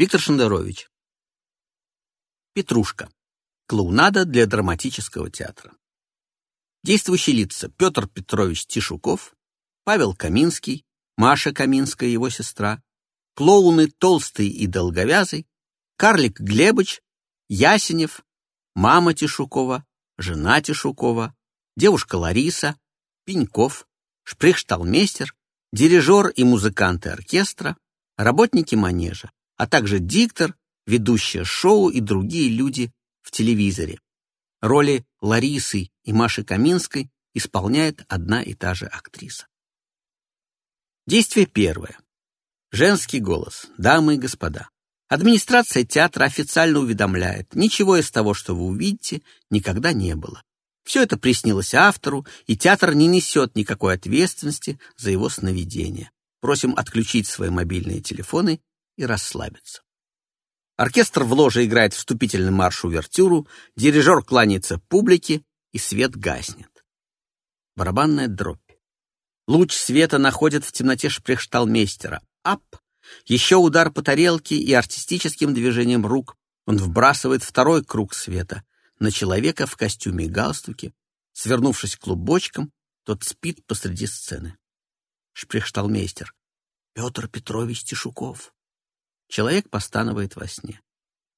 Виктор Шендерович. Петрушка. Клоунада для драматического театра. Действующие лица Петр Петрович Тишуков, Павел Каминский, Маша Каминская, его сестра, клоуны Толстый и Долговязый, Карлик Глебыч, Ясенев, мама Тишукова, жена Тишукова, девушка Лариса, Пеньков, шприхшталмейстер, дирижер и музыканты оркестра, работники манежа, а также диктор, ведущая шоу и другие люди в телевизоре. Роли Ларисы и Маши Каминской исполняет одна и та же актриса. Действие первое. Женский голос. Дамы и господа. Администрация театра официально уведомляет, ничего из того, что вы увидите, никогда не было. Все это приснилось автору, и театр не несет никакой ответственности за его сновидение. Просим отключить свои мобильные телефоны и расслабиться. Оркестр в ложе играет вступительный марш-увертюру, дирижер кланяется публике, и свет гаснет. Барабанная дробь. Луч света находит в темноте шпрехшталмейстера. Ап! Еще удар по тарелке и артистическим движением рук он вбрасывает второй круг света на человека в костюме и галстуке. Свернувшись клубочком, тот спит посреди сцены. Шпрехшталмейстер. Петр Петрович Тишуков. Человек постанывает во сне.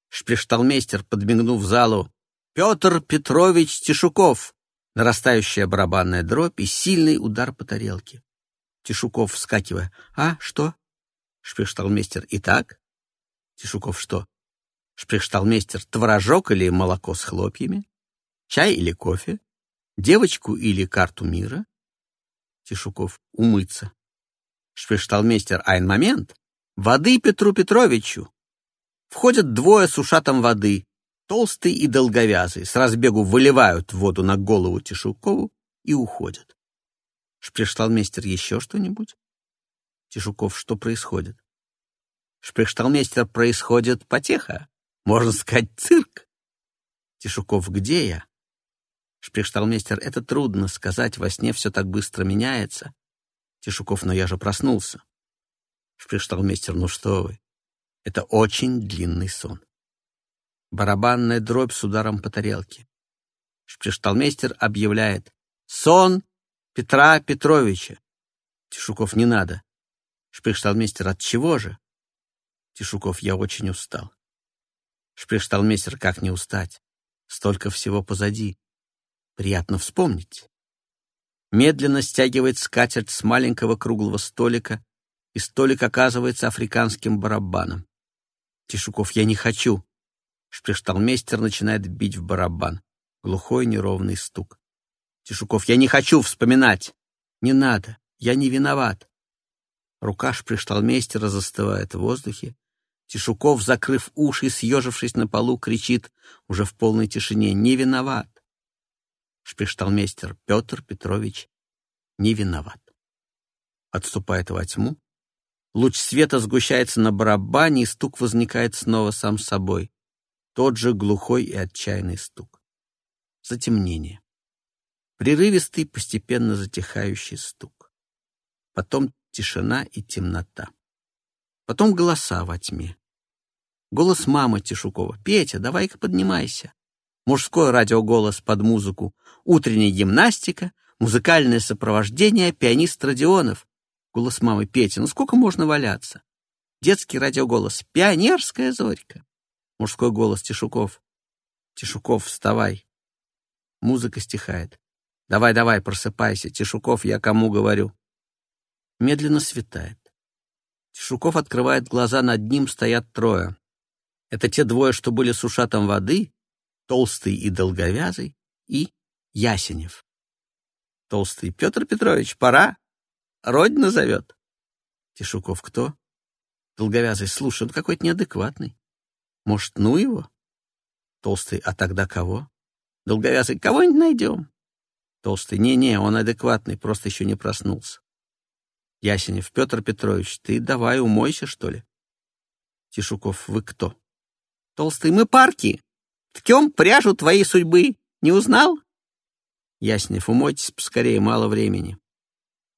Шпрехшталмейстер, подмигнув залу, Петр Петрович Тишуков. Нарастающая барабанная дробь и сильный удар по тарелке. Тишуков, вскакивая. «А, что?» Шпрехшталмейстер. «Итак?» Тишуков. «Что?» Шпрехшталмейстер. «Творожок или молоко с хлопьями? Чай или кофе? Девочку или карту мира?» Тишуков. «Умыться». Шпрехшталмейстер. «Айн момент. Воды Петру Петровичу». Входят двое с ушатом воды толстый и долговязый, с разбегу выливают воду на голову Тишукову и уходят. Шпрехшталмейстер еще что-нибудь? Тишуков, что происходит? Шпрехшталмейстер, происходит потеха. Можно сказать, цирк. Тишуков, где я? Шпрехшталмейстер, это трудно сказать, во сне все так быстро меняется. Тишуков, но я же проснулся. Шпрехшталмейстер, ну что вы, это очень длинный сон барабанная дробь с ударом по тарелке. Шпришталмейстер объявляет «Сон Петра Петровича». Тишуков «Не надо». Шпришталмейстер «От чего же?» Тишуков «Я очень устал». Шпришталмейстер «Как не устать? Столько всего позади. Приятно вспомнить». Медленно стягивает скатерть с маленького круглого столика, и столик оказывается африканским барабаном. Тишуков «Я не хочу». Шпришталмейстер начинает бить в барабан. Глухой неровный стук. Тишуков, я не хочу вспоминать. Не надо, я не виноват. Рука шпришталмейстера застывает в воздухе. Тишуков, закрыв уши и съежившись на полу, кричит уже в полной тишине «Не виноват!» Шпришталмейстер Петр Петрович не виноват. Отступает во тьму. Луч света сгущается на барабане, и стук возникает снова сам собой. Тот же глухой и отчаянный стук. Затемнение. Прерывистый, постепенно затихающий стук. Потом тишина и темнота. Потом голоса во тьме. Голос мамы Тишукова. «Петя, давай-ка поднимайся». Мужской радиоголос под музыку. Утренняя гимнастика, музыкальное сопровождение, пианист Родионов. Голос мамы. «Петя, ну сколько можно валяться?» Детский радиоголос. «Пионерская зорька». Мужской голос Тишуков. Тишуков, вставай. Музыка стихает. Давай, давай, просыпайся. Тишуков, я кому говорю? Медленно светает. Тишуков открывает глаза, над ним стоят трое. Это те двое, что были с ушатом воды, толстый и долговязый, и Ясенев. Толстый Петр Петрович, пора. Родина зовет. Тишуков кто? Долговязый, слушай, он какой-то неадекватный. Может, ну его? Толстый, а тогда кого? Долговязый, кого-нибудь найдем. Толстый, не-не, он адекватный, просто еще не проснулся. Ясенев, Петр Петрович, ты давай умойся, что ли? Тишуков, вы кто? Толстый, мы парки. Ткем пряжу твоей судьбы. Не узнал? Ясенев, умойтесь поскорее, мало времени.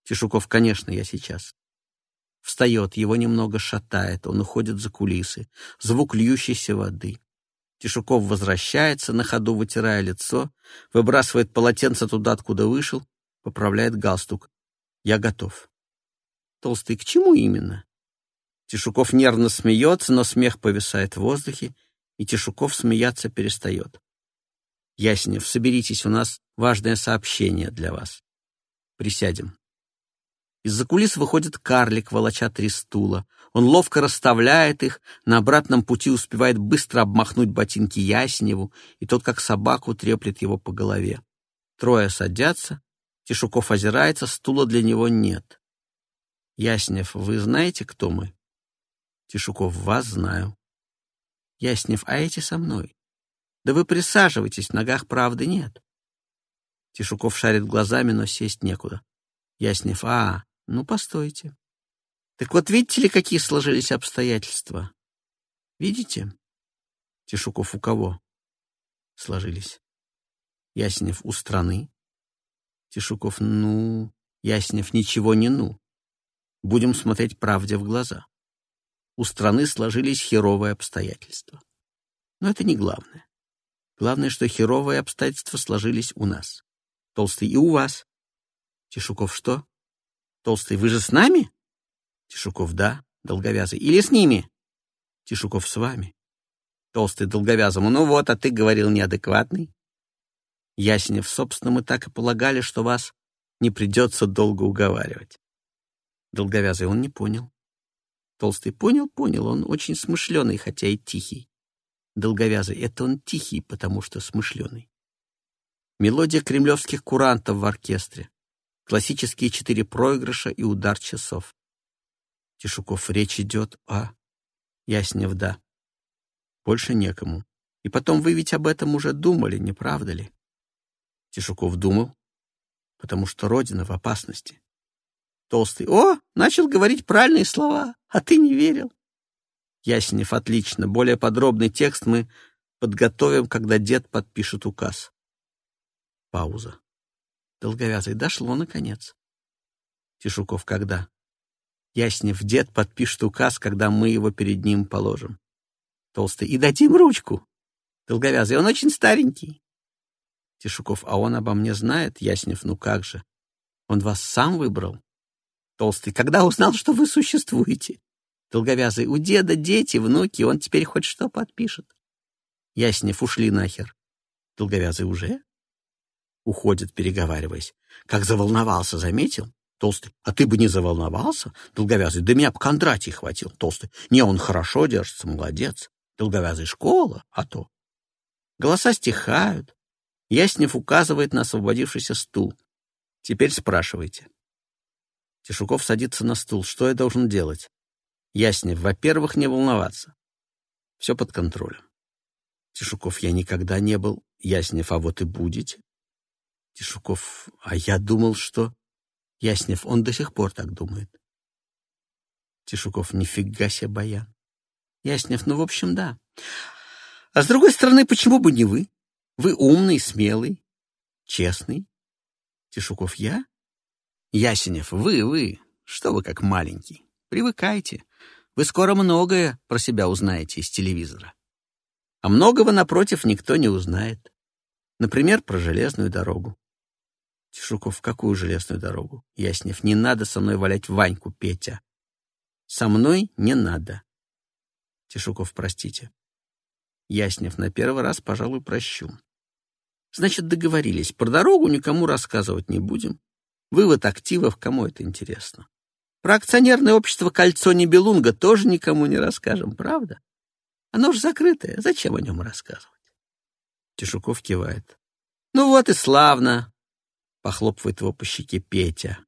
Тишуков, конечно, я сейчас. Встает, его немного шатает, он уходит за кулисы. Звук льющейся воды. Тишуков возвращается, на ходу вытирая лицо, выбрасывает полотенце туда, откуда вышел, поправляет галстук. Я готов. Толстый, к чему именно? Тишуков нервно смеется, но смех повисает в воздухе, и Тишуков смеяться перестает. Яснев, соберитесь, у нас важное сообщение для вас. Присядем. Из-за кулис выходит карлик, волоча три стула. Он ловко расставляет их, на обратном пути успевает быстро обмахнуть ботинки Ясневу, и тот, как собаку, треплет его по голове. Трое садятся, Тишуков озирается, стула для него нет. Яснев, вы знаете, кто мы? Тишуков, вас знаю. Яснев, а эти со мной? Да вы присаживайтесь, в ногах правды нет. Тишуков шарит глазами, но сесть некуда. Яснев, а, ну, постойте. Так вот, видите ли, какие сложились обстоятельства? Видите? Тишуков, у кого? Сложились. Яснев, у страны. Тишуков, ну, Яснев, ничего не ну. Будем смотреть правде в глаза. У страны сложились херовые обстоятельства. Но это не главное. Главное, что херовые обстоятельства сложились у нас. Толстый и у вас. Тишуков, что? Толстый, вы же с нами? Тишуков, да. Долговязый, или с ними? Тишуков, с вами. Толстый долговязому, ну вот, а ты говорил неадекватный. Ясенев, собственно, мы так и полагали, что вас не придется долго уговаривать. Долговязый, он не понял. Толстый понял, понял, он очень смышленый, хотя и тихий. Долговязый, это он тихий, потому что смышленый. Мелодия кремлевских курантов в оркестре. Классические четыре проигрыша и удар часов. Тишуков, речь идет о... Яснев, да. Больше некому. И потом вы ведь об этом уже думали, не правда ли? Тишуков думал, потому что Родина в опасности. Толстый, о, начал говорить правильные слова, а ты не верил. Яснев, отлично. Более подробный текст мы подготовим, когда дед подпишет указ. Пауза. Долговязый. Дошло, наконец. Тишуков. Когда? Яснев. Дед подпишет указ, когда мы его перед ним положим. Толстый. И дадим ручку. Долговязый. Он очень старенький. Тишуков. А он обо мне знает? Яснев. Ну как же? Он вас сам выбрал? Толстый. Когда узнал, что вы существуете? Долговязый. У деда дети, внуки, он теперь хоть что подпишет. Яснев. Ушли нахер. Долговязый. Уже? Уходит, переговариваясь. Как заволновался, заметил? Толстый. А ты бы не заволновался? Долговязый. Да меня по Кондратий хватил. Толстый. Не, он хорошо держится, молодец. Долговязый. Школа, а то. Голоса стихают. Яснев указывает на освободившийся стул. Теперь спрашивайте. Тишуков садится на стул. Что я должен делать? Яснев. Во-первых, не волноваться. Все под контролем. Тишуков. Я никогда не был. Яснев. А вот и будете. Тишуков, а я думал, что... Яснев, он до сих пор так думает. Тишуков, нифига себе, Баян. Яснев, ну, в общем, да. А с другой стороны, почему бы не вы? Вы умный, смелый, честный. Тишуков, я? Ясенев, вы, вы. Что вы как маленький? Привыкайте. Вы скоро многое про себя узнаете из телевизора. А многого, напротив, никто не узнает. Например, про железную дорогу. Тишуков, какую железную дорогу? Яснев, не надо со мной валять Ваньку, Петя. Со мной не надо. Тишуков, простите. Яснев, на первый раз, пожалуй, прощу. Значит, договорились. Про дорогу никому рассказывать не будем. Вывод активов, кому это интересно. Про акционерное общество «Кольцо Нибелунга» тоже никому не расскажем, правда? Оно же закрытое, зачем о нем рассказывать? Тишуков кивает. Ну вот и славно. Похлопывает его по щеке Петя.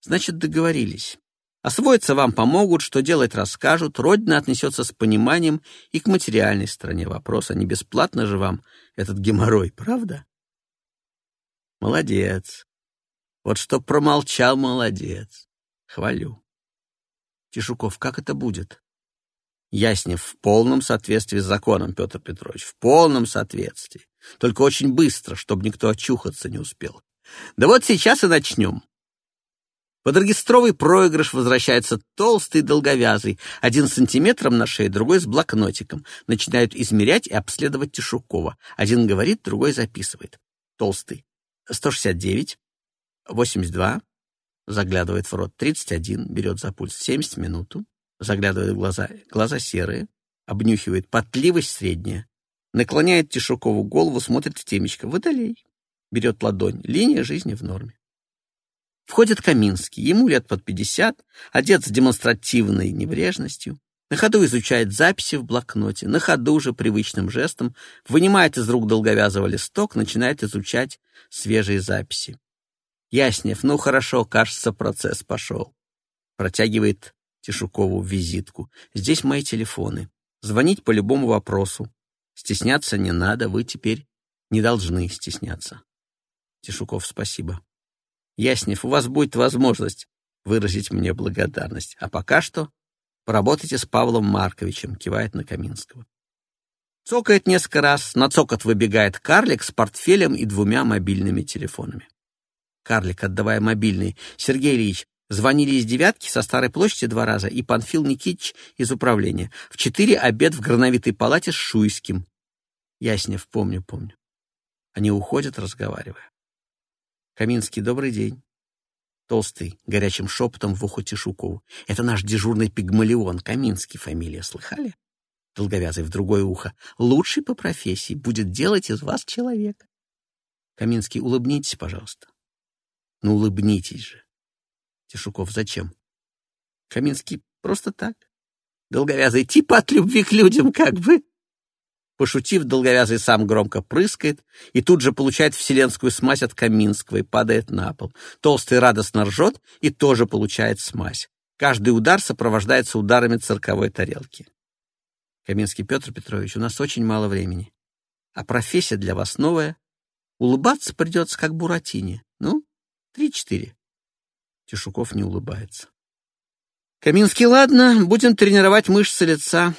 Значит, договорились. Освоиться вам помогут, что делать расскажут, Родина отнесется с пониманием и к материальной стороне вопроса. Не бесплатно же вам этот геморрой, правда? Молодец. Вот что промолчал, молодец. Хвалю. Тишуков, как это будет? Яснев, в полном соответствии с законом, Петр Петрович, в полном соответствии. Только очень быстро, чтобы никто очухаться не успел. Да вот сейчас и начнем. Под оркестровый проигрыш возвращается толстый долговязый, один с сантиметром на шее, другой с блокнотиком. Начинают измерять и обследовать Тишукова. Один говорит, другой записывает. Толстый. 169, 82, заглядывает в рот 31, берет за пульс 70 минуту, заглядывает в глаза, глаза серые, обнюхивает потливость средняя, наклоняет Тишукову голову, смотрит в темечко. Водолей. Берет ладонь. Линия жизни в норме. Входит Каминский, ему лет под пятьдесят, одет с демонстративной небрежностью, на ходу изучает записи в блокноте, на ходу же привычным жестом вынимает из рук долговязого листок, начинает изучать свежие записи. Яснев, ну хорошо, кажется, процесс пошел. Протягивает Тишукову визитку. Здесь мои телефоны. Звонить по любому вопросу. Стесняться не надо, вы теперь не должны стесняться. Тишуков, спасибо. Яснев, у вас будет возможность выразить мне благодарность. А пока что поработайте с Павлом Марковичем, кивает на Каминского. Цокает несколько раз, на цокот выбегает карлик с портфелем и двумя мобильными телефонами. Карлик, отдавая мобильный. Сергей Ильич, звонили из «девятки» со Старой площади два раза и Панфил Никитич из управления. В четыре обед в грановитой палате с Шуйским. Яснев, помню, помню. Они уходят, разговаривая. Каминский, добрый день. Толстый, горячим шепотом в ухо Тишукову. Это наш дежурный пигмалион, Каминский фамилия, слыхали? Долговязый в другое ухо. Лучший по профессии, будет делать из вас человека. Каминский, улыбнитесь, пожалуйста. Ну, улыбнитесь же. Тишуков, зачем? Каминский, просто так. Долговязый, типа от любви к людям, как бы. Пошутив, долговязый сам громко прыскает и тут же получает вселенскую смазь от Каминского и падает на пол. Толстый радостно ржет и тоже получает смазь. Каждый удар сопровождается ударами цирковой тарелки. Каминский Петр Петрович, у нас очень мало времени. А профессия для вас новая. Улыбаться придется, как Буратине. Ну, три-четыре. Тишуков не улыбается. Каминский, ладно, будем тренировать мышцы лица.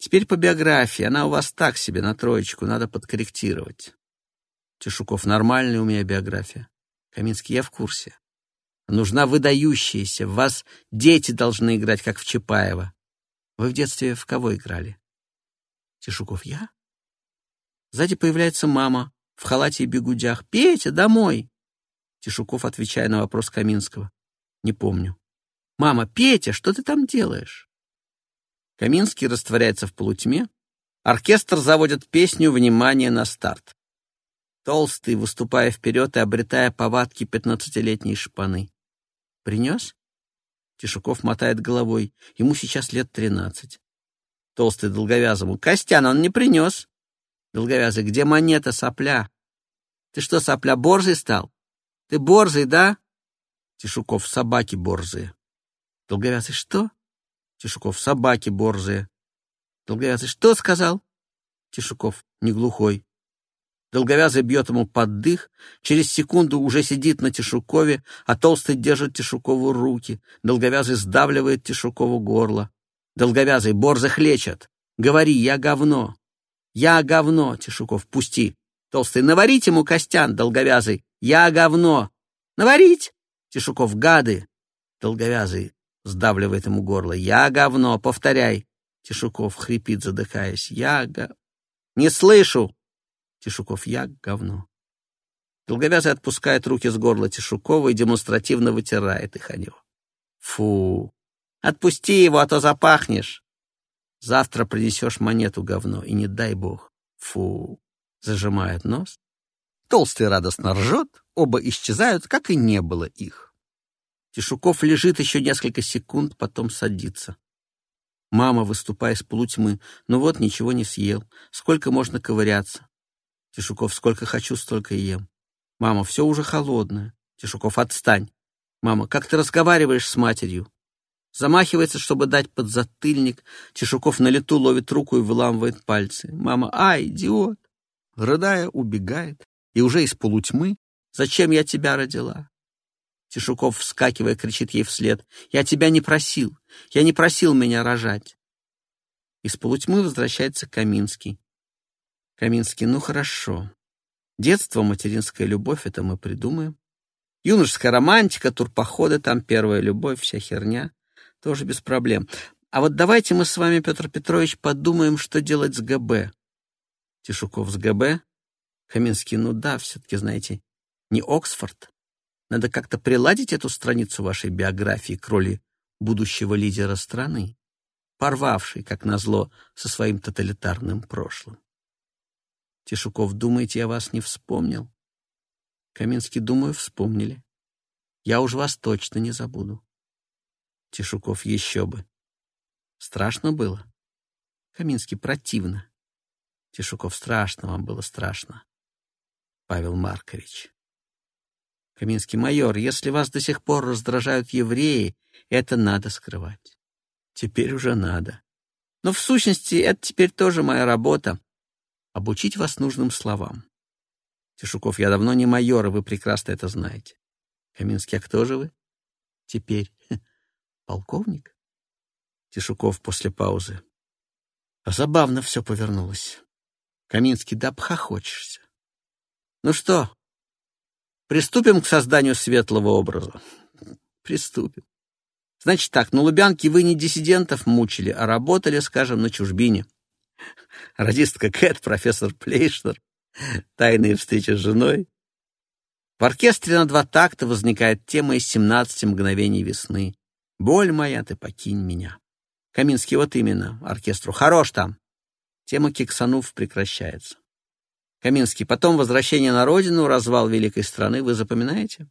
Теперь по биографии. Она у вас так себе, на троечку, надо подкорректировать. Тишуков, нормальная у меня биография. Каминский, я в курсе. Нужна выдающаяся. В вас дети должны играть, как в Чапаева. Вы в детстве в кого играли? Тишуков, я? Сзади появляется мама в халате и бегудях. «Петя, домой!» Тишуков, отвечая на вопрос Каминского. «Не помню». «Мама, Петя, что ты там делаешь?» Каминский растворяется в полутьме. Оркестр заводит песню «Внимание на старт». Толстый, выступая вперед и обретая повадки пятнадцатилетней шпаны. «Принес?» Тишуков мотает головой. Ему сейчас лет тринадцать. Толстый долговязому. «Костян, он не принес!» Долговязый. «Где монета, сопля?» «Ты что, сопля, борзый стал? Ты борзый, да?» Тишуков. «Собаки борзые». Долговязый. «Что?» Тишуков. Собаки борзые. Долговязый. Что сказал? Тишуков. Не глухой. Долговязый бьет ему под дых, через секунду уже сидит на Тишукове, а Толстый держит Тишукову руки. Долговязый сдавливает Тишукову горло. Долговязый, борзых лечат. Говори, я говно. Я говно, Тишуков, пусти. Толстый, наварить ему, Костян, долговязый. Я говно. Наварить? Тишуков, гады. Долговязый, Сдавливает ему горло. «Я говно! Повторяй!» Тишуков хрипит, задыхаясь. «Я га...» «Не слышу!» Тишуков. «Я говно!» Долговязый отпускает руки с горла Тишукова и демонстративно вытирает их о него. «Фу! Отпусти его, а то запахнешь!» «Завтра принесешь монету, говно, и не дай бог!» «Фу!» Зажимает нос. Толстый радостно ржет, оба исчезают, как и не было их. Тишуков лежит еще несколько секунд, потом садится. Мама, выступая из полутьмы, ну вот, ничего не съел. Сколько можно ковыряться? Тишуков, сколько хочу, столько и ем. Мама, все уже холодное. Тишуков, отстань. Мама, как ты разговариваешь с матерью? Замахивается, чтобы дать подзатыльник. Тишуков на лету ловит руку и выламывает пальцы. Мама, ай, идиот! Рыдая, убегает. И уже из полутьмы. Зачем я тебя родила? Тишуков, вскакивая, кричит ей вслед. «Я тебя не просил! Я не просил меня рожать!» Из полутьмы возвращается Каминский. Каминский, ну хорошо. Детство, материнская любовь — это мы придумаем. Юношеская романтика, турпоходы, там первая любовь, вся херня. Тоже без проблем. А вот давайте мы с вами, Петр Петрович, подумаем, что делать с ГБ. Тишуков с ГБ? Каминский, ну да, все-таки, знаете, не Оксфорд. Надо как-то приладить эту страницу вашей биографии к роли будущего лидера страны, порвавшей, как назло, со своим тоталитарным прошлым. Тишуков, думаете, я вас не вспомнил? Каминский, думаю, вспомнили. Я уж вас точно не забуду. Тишуков, еще бы. Страшно было? Каминский, противно. Тишуков, страшно вам было страшно. Павел Маркович. Каминский, майор, если вас до сих пор раздражают евреи, это надо скрывать. Теперь уже надо. Но в сущности, это теперь тоже моя работа — обучить вас нужным словам. Тишуков, я давно не майор, и вы прекрасно это знаете. Каминский, а кто же вы? Теперь полковник? Тишуков после паузы. А забавно все повернулось. Каминский, да обхохочешься. Ну что, приступим к созданию светлого образа? Приступим. Значит так, на Лубянке вы не диссидентов мучили, а работали, скажем, на чужбине. Радистка Кэт, профессор Плейшнер, Тайные встречи с женой. В оркестре на два такта возникает тема из «17 мгновений весны». «Боль моя, ты покинь меня». Каминский вот именно, оркестру. Хорош там. Тема Киксанув прекращается. Каминский. Потом возвращение на родину, развал великой страны. Вы запоминаете?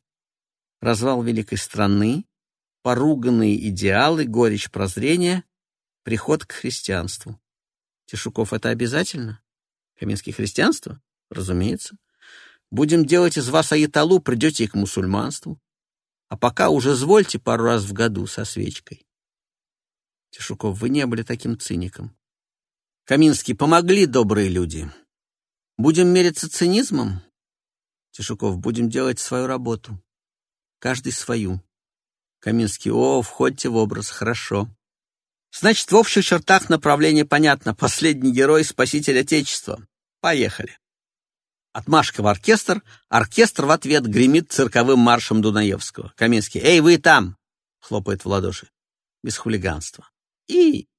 Развал великой страны, поруганные идеалы, горечь прозрения, приход к христианству. Тишуков, это обязательно? Каминский, христианство? Разумеется. Будем делать из вас аяталу, придете и к мусульманству. А пока уже звольте пару раз в году со свечкой. Тишуков, вы не были таким циником. Каминский, помогли добрые люди. Будем мериться цинизмом? Тишуков, будем делать свою работу. Каждый свою. Каминский, о, входите в образ, хорошо. Значит, в общих чертах направление понятно. Последний герой — спаситель Отечества. Поехали. Отмашка в оркестр. Оркестр в ответ гремит цирковым маршем Дунаевского. Каминский. «Эй, вы там!» — хлопает в ладоши. Без хулиганства. И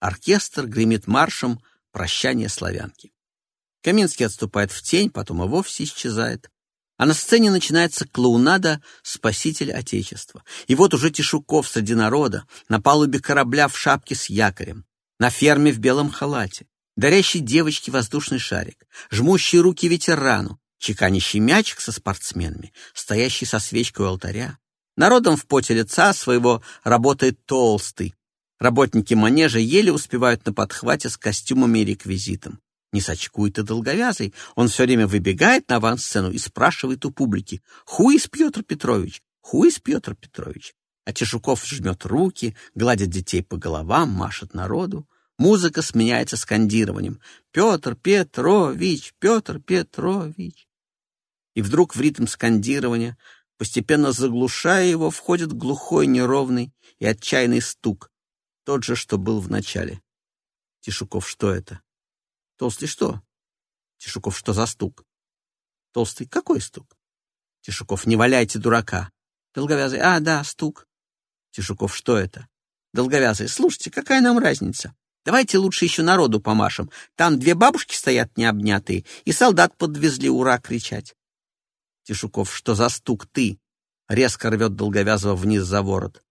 оркестр гремит маршем «Прощание славянки». Каминский отступает в тень, потом и вовсе исчезает. А на сцене начинается клоунада «Спаситель Отечества». И вот уже Тишуков среди народа, на палубе корабля в шапке с якорем, на ферме в белом халате дарящий девочке воздушный шарик, жмущий руки ветерану, чеканящий мячик со спортсменами, стоящий со свечкой у алтаря. Народом в поте лица своего работает толстый. Работники манежа еле успевают на подхвате с костюмами и реквизитом. Не сочкует и долговязый. Он все время выбегает на авансцену и спрашивает у публики «Хуис Петр Петрович? Хуис Петр Петрович?» А Тишуков жмет руки, гладит детей по головам, машет народу. Музыка сменяется скандированием «Петр Петрович! Петр Петрович!» И вдруг в ритм скандирования, постепенно заглушая его, входит глухой, неровный и отчаянный стук, тот же, что был в начале. Тишуков, что это? Толстый, что? Тишуков, что за стук? Толстый, какой стук? Тишуков, не валяйте дурака. Долговязый, а, да, стук. Тишуков, что это? Долговязый, слушайте, какая нам разница? Давайте лучше еще народу помашем. Там две бабушки стоят необнятые, и солдат подвезли «Ура!» кричать. Тишуков, что за стук ты? Резко рвет Долговязого вниз за ворот.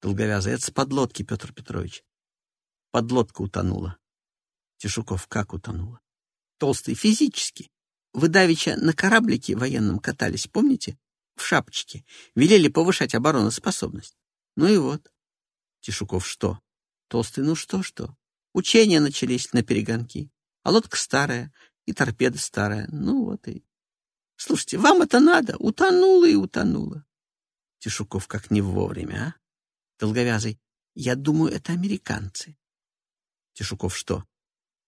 Долговязый, это с подлодки, Петр Петрович. Подлодка утонула. Тишуков, как утонула? Толстый, физически. Вы давеча на кораблике военном катались, помните? В шапочке. Велели повышать обороноспособность. Ну и вот. Тишуков, что? Толстый, ну что-что. Учения начались на перегонки. А лодка старая, и торпеда старая. Ну вот и... Слушайте, вам это надо? Утонула и утонула. Тишуков как не вовремя, а? Долговязый, я думаю, это американцы. Тишуков что?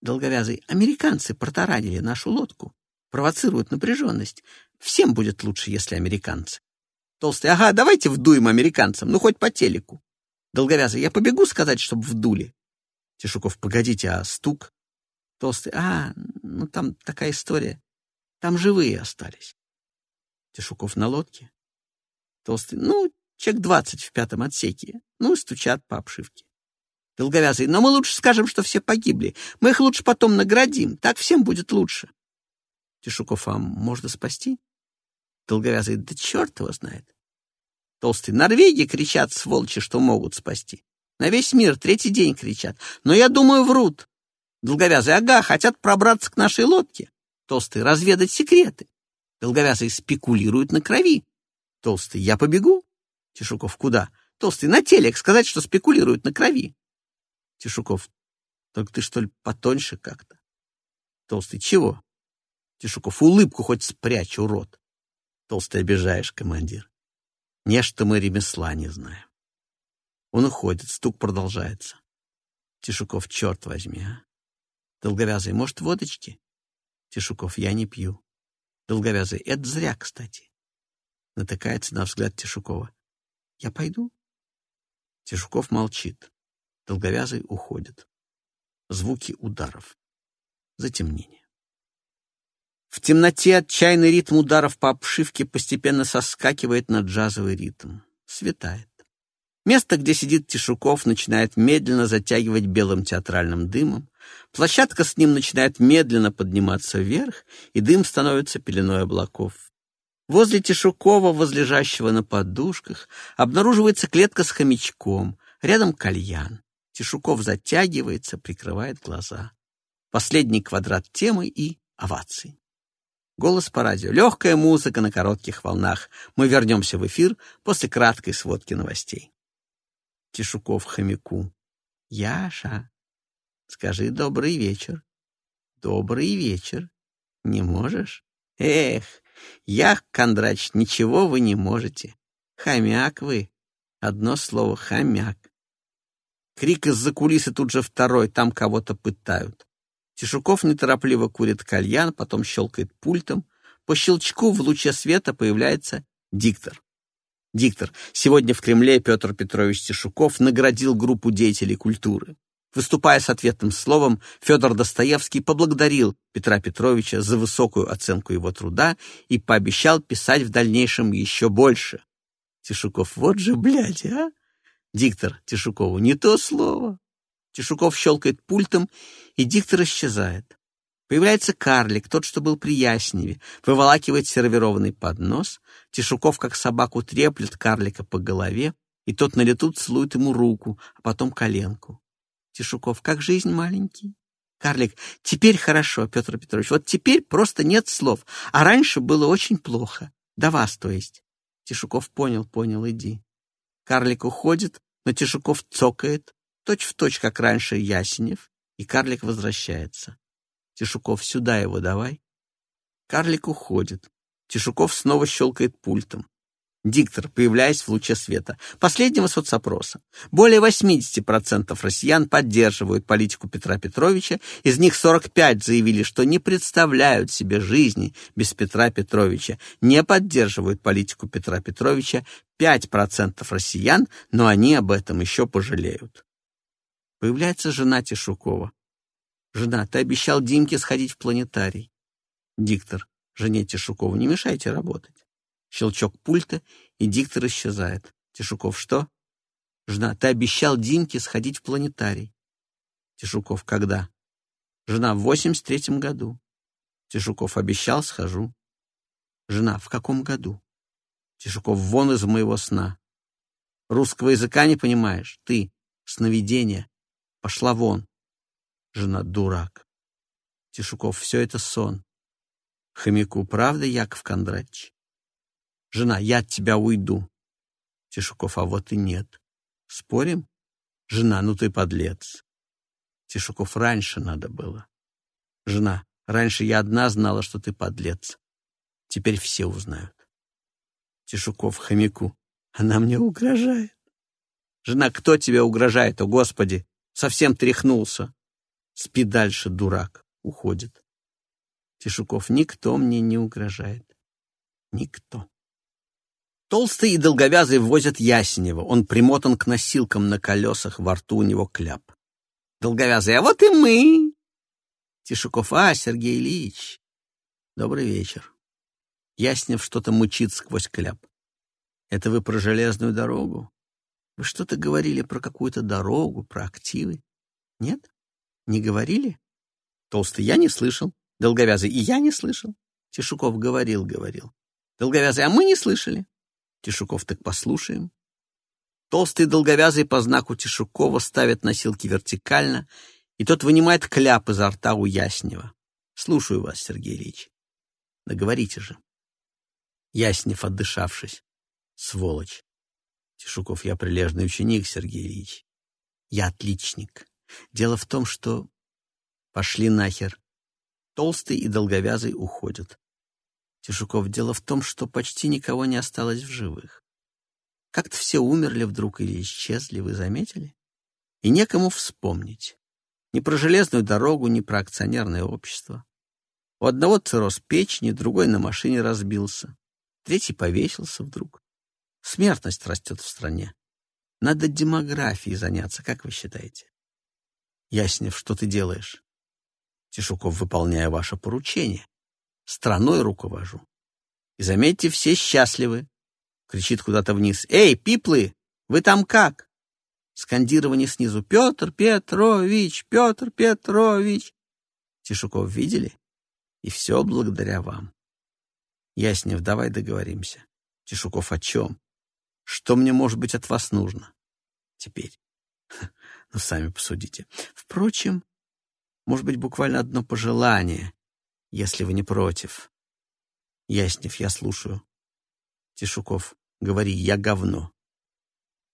Долговязый, американцы протаранили нашу лодку. Провоцируют напряженность. Всем будет лучше, если американцы. Толстый, ага, давайте вдуем американцам, ну хоть по телеку. Долговязый, я побегу сказать, чтобы вдули. Тишуков, погодите, а стук? Толстый, а, ну там такая история. Там живые остались. Тишуков на лодке. Толстый, ну, человек двадцать в пятом отсеке. Ну, стучат по обшивке. Долговязый, но мы лучше скажем, что все погибли. Мы их лучше потом наградим. Так всем будет лучше. Тишуков, а можно спасти? Долговязый, да черт его знает. Толстый, Норвегии кричат, сволочи, что могут спасти. На весь мир третий день кричат. Но я думаю, врут. Долговязый, ага, хотят пробраться к нашей лодке. Толстый, разведать секреты. Долговязый спекулирует на крови. Толстый, я побегу. Тишуков, куда? Толстый, на телек сказать, что спекулирует на крови. Тишуков, так ты что ли потоньше как-то? Толстый, чего? Тишуков, улыбку хоть спрячь, урод. Толстый, обижаешь, командир. Нечто мы ремесла не знаем. Он уходит, стук продолжается. Тишуков, черт возьми, а. Долговязый, может, водочки? Тишуков, я не пью. Долговязый, это зря, кстати. Натыкается на взгляд Тишукова. Я пойду? Тишуков молчит. Долговязый уходит. Звуки ударов. Затемнение. В темноте отчаянный ритм ударов по обшивке постепенно соскакивает на джазовый ритм. Светает. Место, где сидит Тишуков, начинает медленно затягивать белым театральным дымом. Площадка с ним начинает медленно подниматься вверх, и дым становится пеленой облаков. Возле Тишукова, возлежащего на подушках, обнаруживается клетка с хомячком, рядом кальян. Тишуков затягивается, прикрывает глаза. Последний квадрат темы и овации. Голос по радио. Легкая музыка на коротких волнах. Мы вернемся в эфир после краткой сводки новостей. Тишуков хомяку. Яша, скажи добрый вечер. Добрый вечер. Не можешь? Эх, Ях, Кондрач, ничего вы не можете. Хомяк вы. Одно слово — хомяк. Крик из-за кулисы тут же второй, там кого-то пытают. Тишуков неторопливо курит кальян, потом щелкает пультом. По щелчку в луче света появляется диктор. Диктор. Сегодня в Кремле Петр Петрович Тишуков наградил группу деятелей культуры. Выступая с ответным словом, Федор Достоевский поблагодарил Петра Петровича за высокую оценку его труда и пообещал писать в дальнейшем еще больше. Тишуков, вот же, блядь, а? Диктор Тишукову, не то слово. Тишуков щелкает пультом, и диктор исчезает. Появляется карлик, тот, что был при Ясневе, выволакивает сервированный поднос. Тишуков, как собаку, треплет карлика по голове, и тот на лету целует ему руку, а потом коленку. Тишуков, как жизнь маленький. Карлик, теперь хорошо, Петр Петрович, вот теперь просто нет слов, а раньше было очень плохо. До вас, то есть. Тишуков понял, понял, иди. Карлик уходит, но Тишуков цокает, точь в точь, как раньше Ясенев, и карлик возвращается. Тишуков, сюда его давай. Карлик уходит. Тишуков снова щелкает пультом. Диктор, появляясь в луче света. Последнего соцопроса. Более 80% россиян поддерживают политику Петра Петровича, из них 45 заявили, что не представляют себе жизни без Петра Петровича, не поддерживают политику Петра Петровича 5% россиян, но они об этом еще пожалеют. Появляется жена Тишукова. Жена, ты обещал Димке сходить в планетарий. Диктор, жене Тишукову, не мешайте работать. Щелчок пульта, и диктор исчезает. Тишуков, что? Жена, ты обещал Димке сходить в планетарий. Тишуков, когда? Жена, в восемьдесят третьем году. Тишуков, обещал, схожу. Жена, в каком году? Тишуков, вон из моего сна. Русского языка не понимаешь? Ты, сновидение. Пошла вон. Жена дурак. Тишуков, все это сон. Хомяку, правда, Яков Кондратьевич? Жена, я от тебя уйду. Тишуков, а вот и нет. Спорим? Жена, ну ты подлец. Тишуков, раньше надо было. Жена, раньше я одна знала, что ты подлец. Теперь все узнают. Тишуков хомяку. Она мне угрожает. Жена, кто тебе угрожает, о Господи? Совсем тряхнулся. Спи дальше, дурак. Уходит. Тишуков, никто мне не угрожает. Никто. Толстый и долговязый возят Ясенева. Он примотан к носилкам на колесах, во рту у него кляп. Долговязый, а вот и мы. Тишуков, а, Сергей Ильич. Добрый вечер. Яснев что-то мычит сквозь кляп. Это вы про железную дорогу? Вы что-то говорили про какую-то дорогу, про активы? Нет? Не говорили? Толстый, я не слышал. Долговязый, и я не слышал. Тишуков говорил, говорил. Долговязый, а мы не слышали. Тишуков, так послушаем. Толстый долговязый по знаку Тишукова ставит носилки вертикально, и тот вынимает кляп изо рта у Яснева. Слушаю вас, Сергей Ильич. Да говорите же. Яснев, отдышавшись. Сволочь. Тишуков, я прилежный ученик, Сергей Ильич. Я отличник. Дело в том, что... Пошли нахер. Толстый и долговязый уходят. Тишуков, дело в том, что почти никого не осталось в живых. Как-то все умерли вдруг или исчезли, вы заметили? И некому вспомнить. Ни про железную дорогу, ни про акционерное общество. У одного цирроз печени, другой на машине разбился. Третий повесился вдруг. Смертность растет в стране. Надо демографией заняться, как вы считаете? Яснев, что ты делаешь? Тишуков, выполняя ваше поручение. Страной руковожу. И заметьте, все счастливы. Кричит куда-то вниз. Эй, пиплы, вы там как? Скандирование снизу. Петр Петрович, Петр Петрович. Тишуков видели? И все благодаря вам. Яснев, давай договоримся. Тишуков, о чем? Что мне, может быть, от вас нужно? Теперь. Ну, сами посудите. Впрочем, может быть, буквально одно пожелание, если вы не против. Яснев, я слушаю. Тишуков, говори, я говно.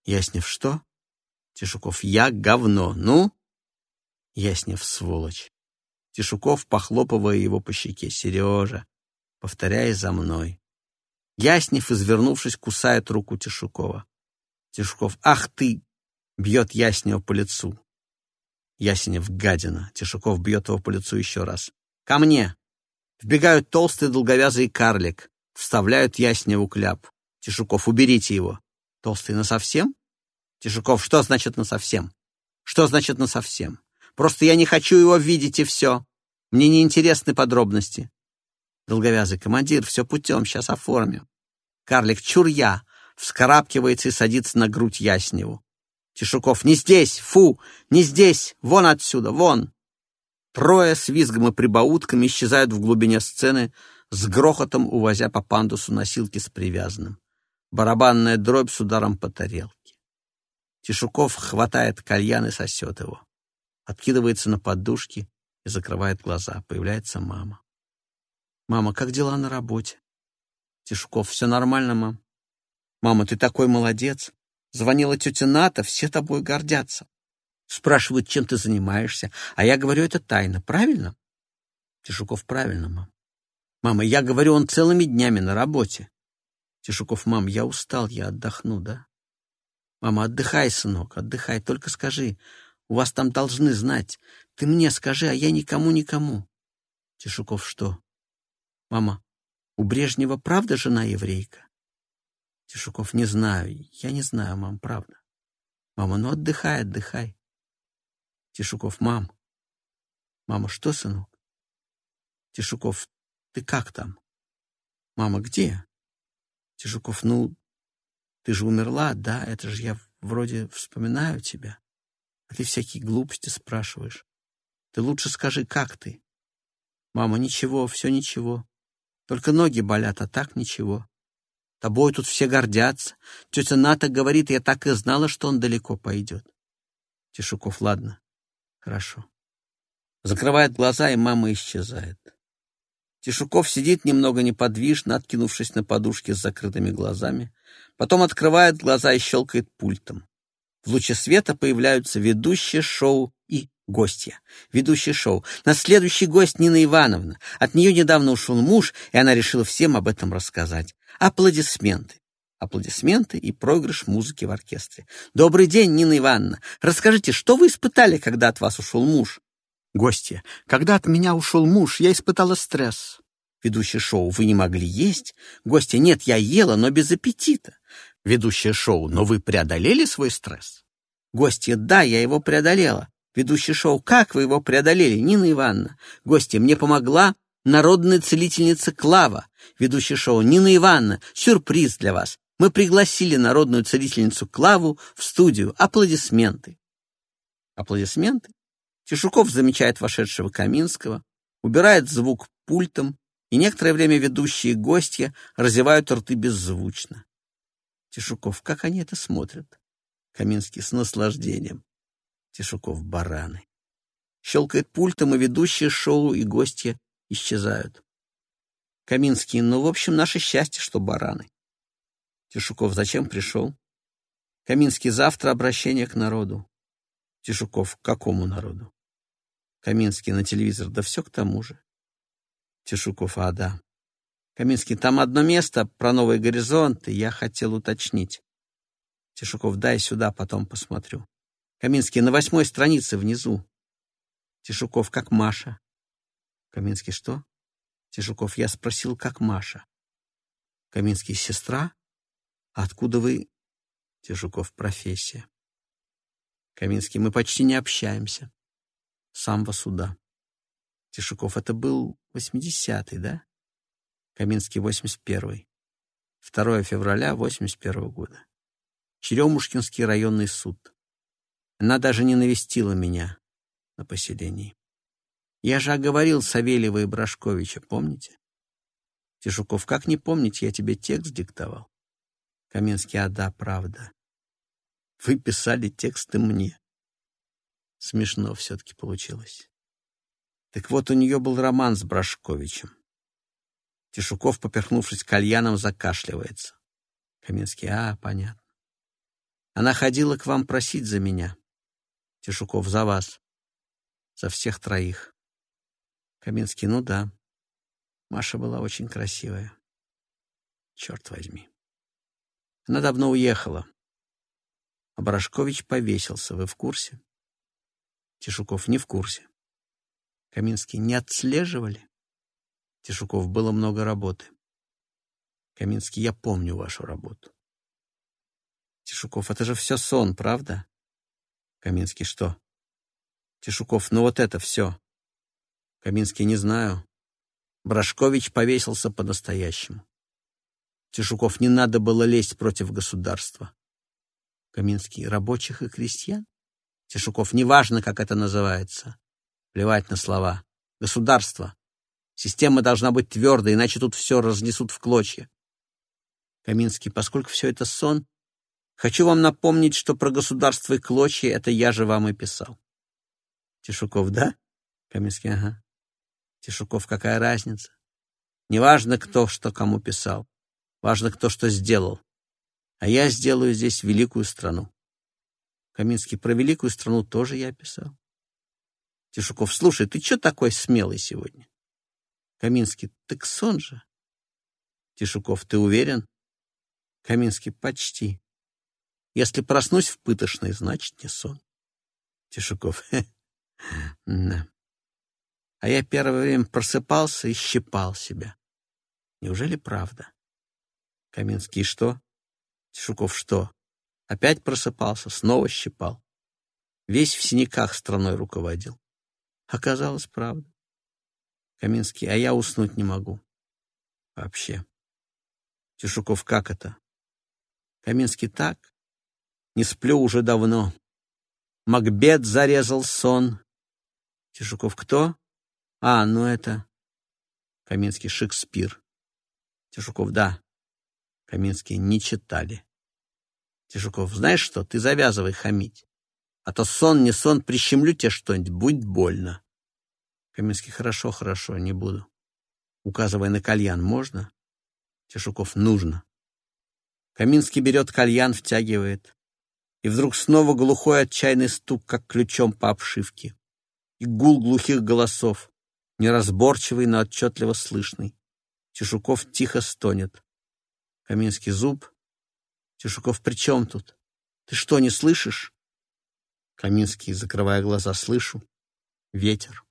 Яснев, что? Тишуков, я говно. Ну? Яснев, сволочь. Тишуков, похлопывая его по щеке. Сережа, повторяй за мной. Яснев, извернувшись, кусает руку Тишукова. Тишуков, ах ты! Бьет Яснева по лицу. Ясенев гадина. Тишуков бьет его по лицу еще раз. «Ко мне!» Вбегают толстый долговязый карлик. Вставляют Ясневу кляп. Тишуков, уберите его. Толстый, насовсем? Тишуков, что значит насовсем? Что значит насовсем? Просто я не хочу его видеть, и все. Мне не интересны подробности. Долговязый командир, все путем, сейчас оформим. Карлик, чур я, вскарабкивается и садится на грудь Ясневу. Тишуков, не здесь, фу, не здесь, вон отсюда, вон. Трое с визгом и прибаутками исчезают в глубине сцены, с грохотом увозя по пандусу носилки с привязанным. Барабанная дробь с ударом по тарелке. Тишуков хватает кальян и сосет его. Откидывается на подушки и закрывает глаза. Появляется мама. «Мама, как дела на работе?» Тишуков, «Все нормально, мам». «Мама, ты такой молодец. Звонила тетя Ната, все тобой гордятся. Спрашивают, чем ты занимаешься, а я говорю, это тайна, правильно? Тишуков, правильно, мам. Мама, я говорю, он целыми днями на работе. Тишуков, мам, я устал, я отдохну, да? Мама, отдыхай, сынок, отдыхай, только скажи, у вас там должны знать. Ты мне скажи, а я никому-никому. Тишуков, что? Мама, у Брежнева правда жена еврейка? Тишуков, не знаю. Я не знаю, мам, правда. Мама, ну отдыхай, отдыхай. Тишуков, мам. Мама, что, сынок? Тишуков, ты как там? Мама, где? Тишуков, ну, ты же умерла, да? Это же я вроде вспоминаю тебя. А ты всякие глупости спрашиваешь. Ты лучше скажи, как ты? Мама, ничего, все ничего. Только ноги болят, а так ничего. Тобой тут все гордятся. Тетя Ната говорит, я так и знала, что он далеко пойдет. Тишуков, ладно, хорошо. Закрывает глаза, и мама исчезает. Тишуков сидит немного неподвижно, откинувшись на подушке с закрытыми глазами. Потом открывает глаза и щелкает пультом. В луче света появляются ведущие шоу и гостья. Ведущий шоу. На следующий гость Нина Ивановна. От нее недавно ушел муж, и она решила всем об этом рассказать. Аплодисменты. Аплодисменты и проигрыш музыки в оркестре. «Добрый день, Нина Ивановна. Расскажите, что вы испытали, когда от вас ушел муж?» Гостья. «Когда от меня ушел муж, я испытала стресс». Ведущий шоу. «Вы не могли есть?» Гостья. «Нет, я ела, но без аппетита». Ведущее шоу. «Но вы преодолели свой стресс?» Гостья. «Да, я его преодолела». Ведущий шоу. «Как вы его преодолели, Нина Ивановна?» Гостья. «Мне помогла народная целительница Клава, ведущая шоу Нина Ивановна, сюрприз для вас. Мы пригласили народную целительницу Клаву в студию. Аплодисменты. Аплодисменты. Тишуков замечает вошедшего Каминского, убирает звук пультом, и некоторое время ведущие гостья разевают рты беззвучно. Тишуков, как они это смотрят? Каминский с наслаждением. Тишуков, бараны. Щелкает пультом, и ведущие шоу и гостья исчезают. Каминский, ну, в общем, наше счастье, что бараны. Тишуков, зачем пришел? Каминский, завтра обращение к народу. Тишуков, к какому народу? Каминский на телевизор, да все к тому же. Тишуков, а да. Каминский, там одно место про новые горизонты, я хотел уточнить. Тишуков, дай сюда, потом посмотрю. Каминский, на восьмой странице внизу. Тишуков, как Маша. Каминский, что? Тишуков, я спросил, как Маша. Каминский, сестра? Откуда вы? Тишуков, профессия. Каминский, мы почти не общаемся. Самого суда. Тишуков, это был восьмидесятый, да? Каминский, восемьдесят первый. 2 февраля 81 года. Черемушкинский районный суд. Она даже не навестила меня на поселении. Я же оговорил Савельева и Брашковича, помните? Тишуков, как не помнить, я тебе текст диктовал. Каменский, а да, правда. Вы писали тексты мне. Смешно все-таки получилось. Так вот, у нее был роман с Брашковичем. Тишуков, поперхнувшись кальяном, закашливается. Каменский, а, понятно. Она ходила к вам просить за меня. Тишуков, за вас. За всех троих. Каменский, ну да. Маша была очень красивая. Черт возьми. Она давно уехала. А Барашкович повесился. Вы в курсе? Тишуков не в курсе. Каминский не отслеживали? Тишуков было много работы. Каминский, я помню вашу работу. Тишуков, это же все сон, правда? Каминский, что? Тишуков, ну вот это все. Каминский, не знаю. Брашкович повесился по-настоящему. Тишуков, не надо было лезть против государства. Каминский, рабочих и крестьян? Тишуков, неважно, как это называется. Плевать на слова. Государство. Система должна быть твердой, иначе тут все разнесут в клочья. Каминский, поскольку все это сон, хочу вам напомнить, что про государство и клочья это я же вам и писал. Тишуков, да? Каминский, ага. Тишуков, какая разница? Неважно, кто что кому писал. Важно, кто что сделал. А я сделаю здесь великую страну. Каминский, про великую страну тоже я писал. Тишуков, слушай, ты что такой смелый сегодня? Каминский, так сон же. Тишуков, ты уверен? Каминский, почти. Если проснусь в пытошной, значит, не сон. Тишуков, да. А я первое время просыпался и щипал себя. Неужели правда? Каминский, что? Тишуков, что? Опять просыпался, снова щипал. Весь в синяках страной руководил. Оказалось, правда. Каминский, а я уснуть не могу. Вообще. Тишуков, как это? Каминский, так. Не сплю уже давно. Макбет зарезал сон. Тишуков, кто? А, ну это... Каминский, Шекспир. Тишуков, да. Каминский, не читали. Тишуков, знаешь что, ты завязывай хамить. А то сон, не сон, прищемлю тебе что-нибудь, будет больно. Каминский, хорошо, хорошо, не буду. Указывая на кальян, можно? Тишуков, нужно. Каминский берет кальян, втягивает. И вдруг снова глухой отчаянный стук, как ключом по обшивке. И гул глухих голосов, неразборчивый, но отчетливо слышный. Тишуков тихо стонет. Каминский зуб. Тишуков, при чем тут? Ты что, не слышишь? Каминский, закрывая глаза, слышу. Ветер.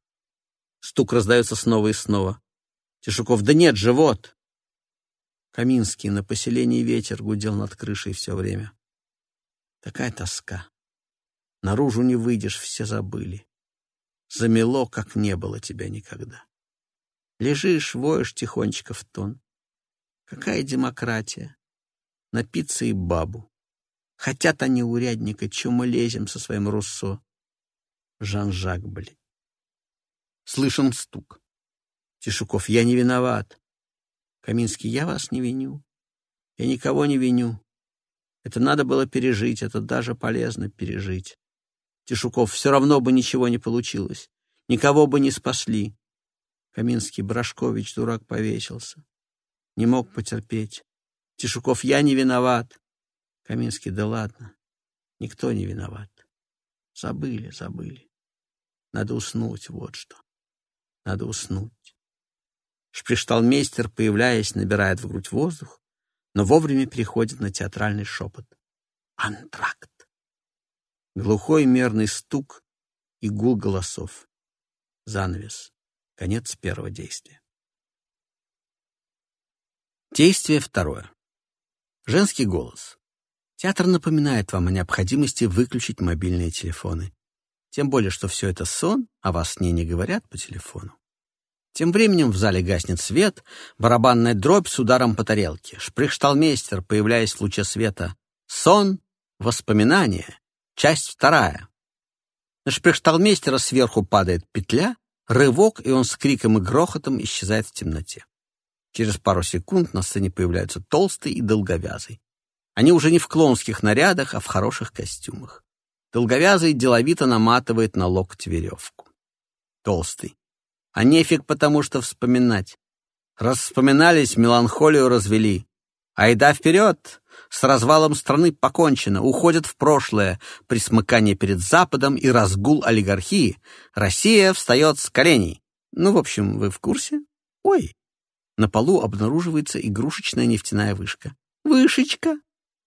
Стук раздается снова и снова. Тишуков, да нет, живот. Каминский на поселении ветер гудел над крышей все время. Такая тоска. Наружу не выйдешь, все забыли. Замело, как не было тебя никогда. Лежишь, воешь тихонечко в тон. Какая демократия? напиться и бабу. Хотят они урядника, чё мы лезем со своим Руссо? Жан-Жак, блин. Слышен стук. Тишуков, я не виноват. Каминский, я вас не виню. Я никого не виню. Это надо было пережить, это даже полезно пережить. Тишуков, все равно бы ничего не получилось. Никого бы не спасли. Каминский, Брашкович, дурак, повесился. Не мог потерпеть. Тишуков, я не виноват. Каминский, да ладно. Никто не виноват. Забыли, забыли. Надо уснуть, вот что. Надо уснуть. Шпришталмейстер, появляясь, набирает в грудь воздух, но вовремя переходит на театральный шепот. Антракт. Глухой мерный стук и гул голосов. Занавес. Конец первого действия. Действие второе. Женский голос. Театр напоминает вам о необходимости выключить мобильные телефоны. Тем более, что все это сон, а вас с ней не говорят по телефону. Тем временем в зале гаснет свет, барабанная дробь с ударом по тарелке. Шприхшталмейстер, появляясь в луче света. Сон, воспоминания, часть вторая. На шприхшталмейстера сверху падает петля, рывок, и он с криком и грохотом исчезает в темноте. Через пару секунд на сцене появляются толстый и долговязый. Они уже не в клоунских нарядах, а в хороших костюмах. Долговязый деловито наматывает на локоть веревку. Толстый. А нефиг потому что вспоминать. Раз вспоминались, меланхолию развели. Айда вперед! С развалом страны покончено, уходят в прошлое, присмыкание перед Западом и разгул олигархии. Россия встает с коленей. Ну, в общем, вы в курсе? Ой, на полу обнаруживается игрушечная нефтяная вышка. «Вышечка?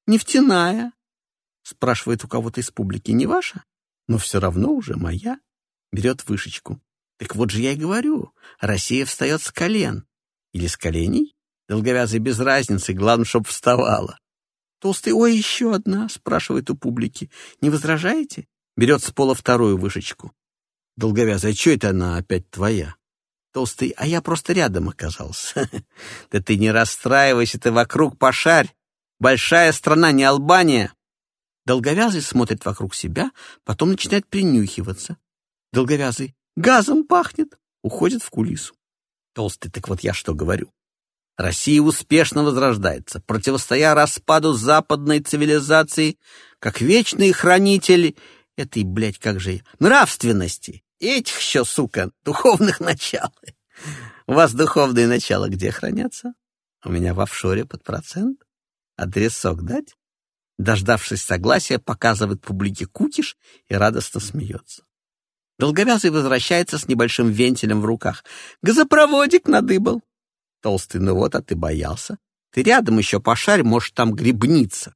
Нефтяная?» Спрашивает у кого-то из публики. «Не ваша? Но все равно уже моя». Берет вышечку. Так вот же я и говорю. Россия встает с колен. Или с коленей? Долговязый без разницы, главное, чтоб вставала. Толстый, ой, еще одна, спрашивает у публики. Не возражаете? Берет с пола вторую вышечку. Долговязый, а что это она опять твоя? Толстый, а я просто рядом оказался. Да ты не расстраивайся, ты вокруг пошарь. Большая страна, не Албания. Долговязый смотрит вокруг себя, потом начинает принюхиваться. Долговязый, газом пахнет, уходит в кулису. Толстый, так вот я что говорю. Россия успешно возрождается, противостоя распаду западной цивилизации, как вечный хранитель этой, блядь, как же, нравственности. Этих еще, сука, духовных начал. У вас духовные начала где хранятся? У меня в офшоре под процент. Адресок дать? Дождавшись согласия, показывает публике кутиш и радостно смеется. Долговязый возвращается с небольшим вентилем в руках. Газопроводик надыбал. Толстый, ну вот, а ты боялся. Ты рядом еще пошарь, может, там грибница.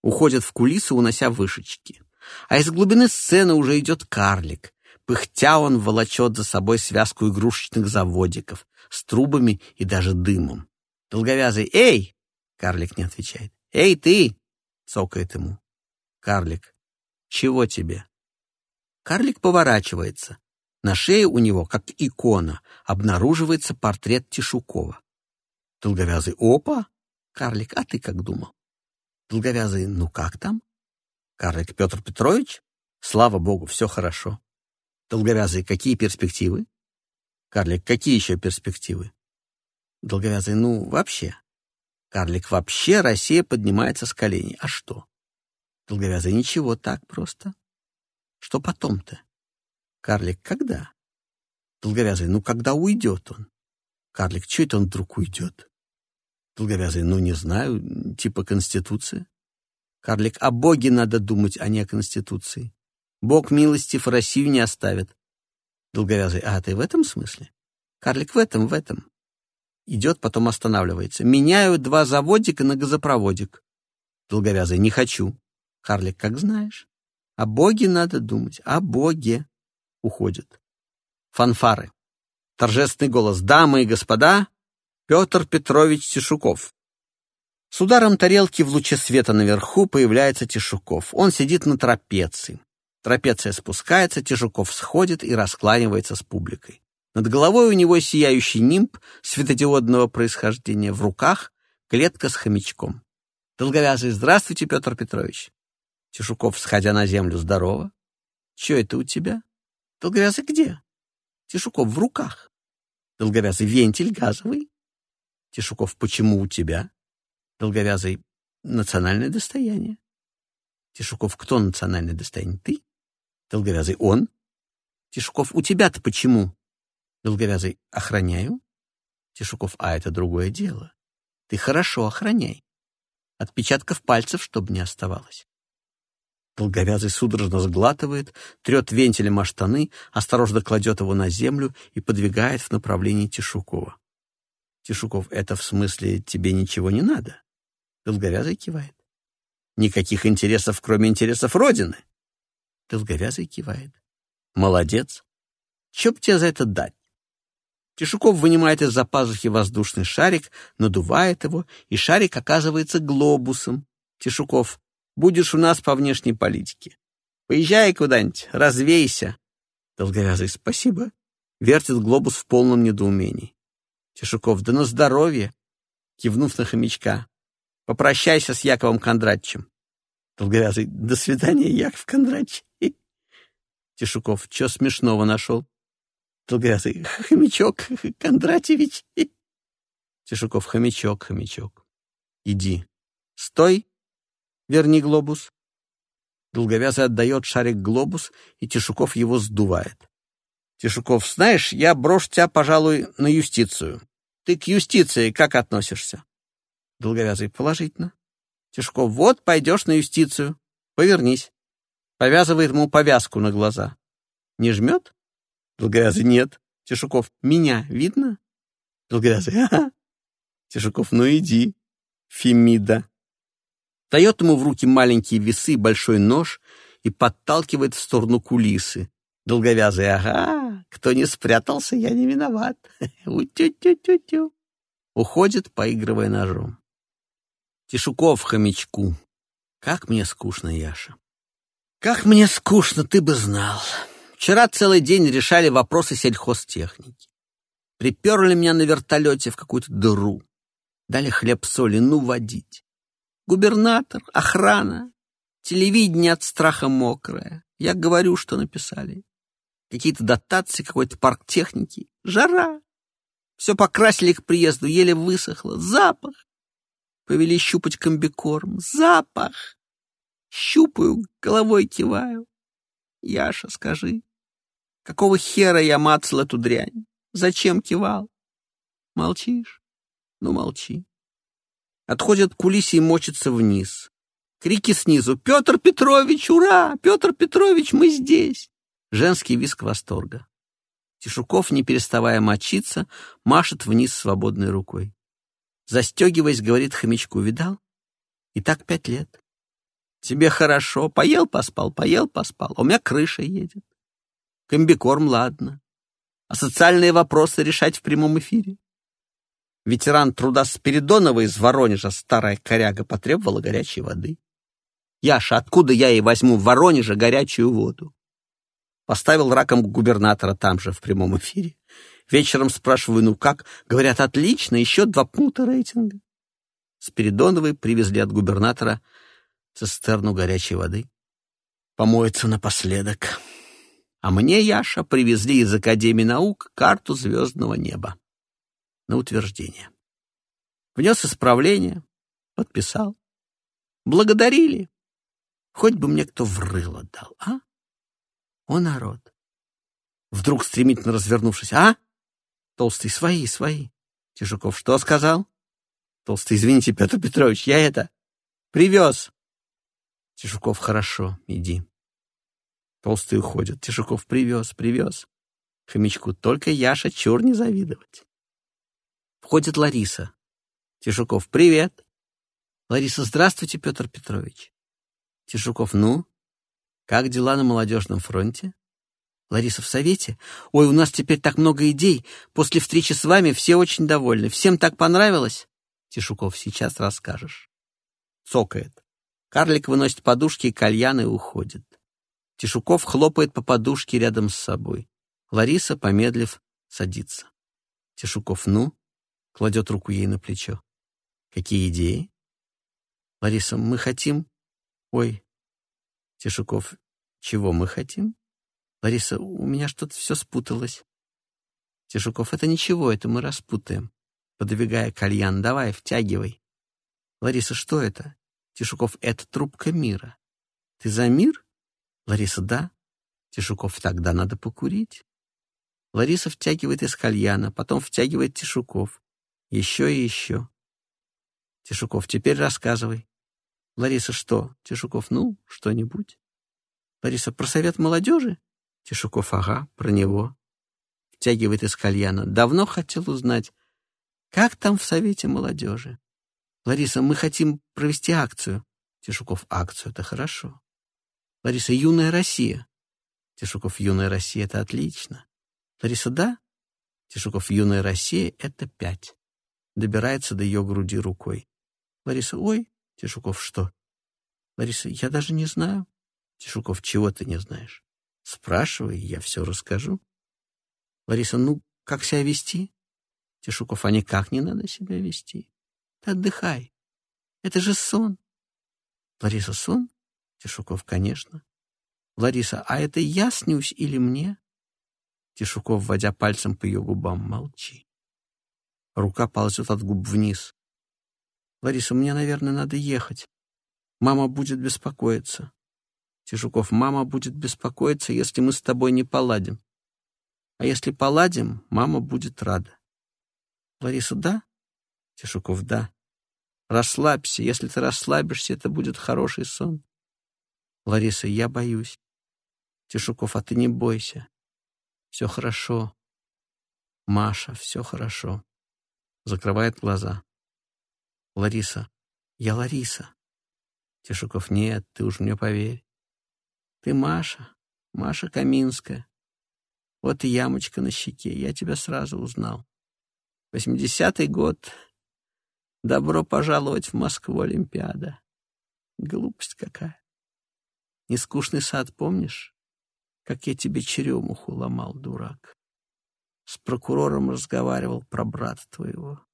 Уходит в кулисы, унося вышечки. А из глубины сцены уже идет карлик. Пыхтя он волочет за собой связку игрушечных заводиков с трубами и даже дымом. Долговязый «Эй!» Карлик не отвечает. «Эй, ты!» цокает ему. Карлик «Чего тебе?» Карлик поворачивается. На шее у него, как икона, обнаруживается портрет Тишукова. Долговязый «Опа!» Карлик «А ты как думал?» Долговязый «Ну как там?» Карлик Петр Петрович? Слава богу, все хорошо. Долговязый, какие перспективы? Карлик, какие еще перспективы? Долговязый, ну, вообще. Карлик, вообще Россия поднимается с коленей. А что? Долговязый, ничего, так просто. Что потом-то? Карлик, когда? Долговязый, ну, когда уйдет он? Карлик, что это он вдруг уйдет? Долговязый, ну, не знаю, типа Конституция. Карлик, о Боге надо думать, а не о Конституции. Бог милостив Россию не оставит. Долговязый, а ты в этом смысле? Карлик, в этом, в этом. Идет, потом останавливается. Меняю два заводика на газопроводик. Долговязый, не хочу. Карлик, как знаешь. О Боге надо думать, о Боге. Уходит. Фанфары. Торжественный голос. Дамы и господа, Петр Петрович Тишуков. С ударом тарелки в луче света наверху появляется Тишуков. Он сидит на трапеции. Трапеция спускается, Тяжуков сходит и раскланивается с публикой. Над головой у него сияющий нимб светодиодного происхождения, в руках клетка с хомячком. Долговязый, здравствуйте, Петр Петрович. Тишуков, сходя на землю, здорово. Че это у тебя? Долговязый где? Тишуков, в руках. Долговязый, вентиль газовый. Тишуков, почему у тебя? Долговязый, национальное достояние. Тишуков, кто национальное достояние? Ты? Долговязый, он. Тишуков, у тебя-то почему? Долговязый, охраняю. Тишуков, а это другое дело. Ты хорошо охраняй. Отпечатков пальцев, чтобы не оставалось. Долговязый судорожно сглатывает, трет вентилем о штаны, осторожно кладет его на землю и подвигает в направлении Тишукова. Тишуков, это в смысле тебе ничего не надо? Долговязый кивает. Никаких интересов, кроме интересов Родины? Долговязый кивает. Молодец. Че б тебе за это дать? Тишуков вынимает из-за пазухи воздушный шарик, надувает его, и шарик оказывается глобусом. Тишуков, будешь у нас по внешней политике. Поезжай куда-нибудь, развейся. Долговязый, спасибо. Вертит глобус в полном недоумении. Тишуков, да на здоровье. Кивнув на хомячка. Попрощайся с Яковом Кондратьевичем. Долговязый, до свидания, Яков Кондратьевич. Тишуков, что смешного нашел? Долговязый, хомячок Кондратьевич. Тишуков, хомячок, хомячок. Иди. Стой, верни глобус. Долговязый отдает шарик глобус, и Тишуков его сдувает. Тишуков, знаешь, я брошу тебя, пожалуй, на юстицию. Ты к юстиции как относишься? Долговязый, положительно. Тишуков, вот, пойдешь на юстицию. Повернись. Повязывает ему повязку на глаза. Не жмет? Долговязый, нет. Тишуков, меня видно? Долговязый, ага. Тишуков, ну иди, Фемида. Дает ему в руки маленькие весы, большой нож и подталкивает в сторону кулисы. Долговязый, ага, кто не спрятался, я не виноват. У-тю-тю-тю-тю. Уходит, поигрывая ножом. Тишуков хомячку. Как мне скучно, Яша. Как мне скучно, ты бы знал. Вчера целый день решали вопросы сельхозтехники. Приперли меня на вертолете в какую-то дыру. Дали хлеб-соли, ну, водить. Губернатор, охрана, телевидение от страха мокрое. Я говорю, что написали какие-то дотации, какой-то парк техники. Жара. Все покрасили к приезду, еле высохло. Запах. Повели щупать комбикорм. Запах. Щупаю, головой киваю. Яша, скажи, какого хера я мацал эту дрянь? Зачем кивал? Молчишь? Ну, молчи. Отходят к и мочатся вниз. Крики снизу. «Петр Петрович, ура! Петр Петрович, мы здесь!» Женский виск восторга. Тишуков, не переставая мочиться, машет вниз свободной рукой. Застегиваясь, говорит хомячку, видал? И так пять лет. Тебе хорошо, поел, поспал, поел, поспал. У меня крыша едет. Комбикорм, ладно. А социальные вопросы решать в прямом эфире? Ветеран труда Спиридонова из Воронежа, старая коряга, потребовала горячей воды. Яша, откуда я ей возьму в Воронеже горячую воду? Поставил раком губернатора там же, в прямом эфире. Вечером спрашиваю, ну как? Говорят, отлично, еще два пункта рейтинга. Спиридоновой привезли от губернатора цистерну горячей воды. Помоется напоследок. А мне, Яша, привезли из Академии наук карту звездного неба на утверждение. Внес исправление, подписал. Благодарили. Хоть бы мне кто врыло дал, а? О, народ! Вдруг стремительно развернувшись. А? Толстый, свои, свои. Тишуков, что сказал? Толстый, извините, Петр Петрович, я это... Привез. Тишуков, хорошо, иди. Толстый уходит. Тишуков, привез, привез. Хомячку, только Яша чур не завидовать. Входит Лариса. Тишуков, привет. Лариса, здравствуйте, Петр Петрович. Тишуков, ну, как дела на молодежном фронте? Лариса в совете? Ой, у нас теперь так много идей. После встречи с вами все очень довольны. Всем так понравилось? Тишуков, сейчас расскажешь. Цокает. Карлик выносит подушки и кальян и уходит. Тишуков хлопает по подушке рядом с собой. Лариса, помедлив, садится. Тишуков, ну, кладет руку ей на плечо. Какие идеи? Лариса, мы хотим... Ой, Тишуков, чего мы хотим? Лариса, у меня что-то все спуталось. Тишуков, это ничего, это мы распутаем. Подвигая кальян, давай, втягивай. Лариса, что это? Тишуков, это трубка мира. Ты за мир? Лариса, да. Тишуков, тогда надо покурить. Лариса втягивает из кальяна, потом втягивает Тишуков. Еще и еще. Тишуков, теперь рассказывай. Лариса, что? Тишуков, ну, что-нибудь. Лариса, про совет молодежи? Тишуков, ага, про него. Втягивает из кальяна. Давно хотел узнать, как там в совете молодежи. Лариса, мы хотим провести акцию. Тишуков, акцию, это хорошо. Лариса, юная Россия. Тишуков, юная Россия, это отлично. Лариса, да? Тишуков, юная Россия, это пять. Добирается до ее груди рукой. Лариса, ой, Тишуков, что? Лариса, я даже не знаю. Тишуков, чего ты не знаешь? Спрашивай, я все расскажу. Лариса, ну, как себя вести? Тишуков, а никак не надо себя вести. Ты отдыхай. Это же сон. Лариса, сон? Тишуков, конечно. Лариса, а это я снюсь или мне? Тишуков, вводя пальцем по ее губам, молчи. Рука ползет от губ вниз. Лариса, мне, наверное, надо ехать. Мама будет беспокоиться. Тишуков, мама будет беспокоиться, если мы с тобой не поладим. А если поладим, мама будет рада. Лариса, да? Тишуков, да. Расслабься. Если ты расслабишься, это будет хороший сон. Лариса, я боюсь. Тишуков, а ты не бойся. Все хорошо. Маша, все хорошо. Закрывает глаза. Лариса. Я Лариса. Тишуков. Нет, ты уж мне поверь. Ты Маша. Маша Каминская. Вот и ямочка на щеке. Я тебя сразу узнал. Восьмидесятый год. Добро пожаловать в Москву, Олимпиада. Глупость какая. Нескучный сад, помнишь? Как я тебе черемуху ломал, дурак. С прокурором разговаривал про брата твоего.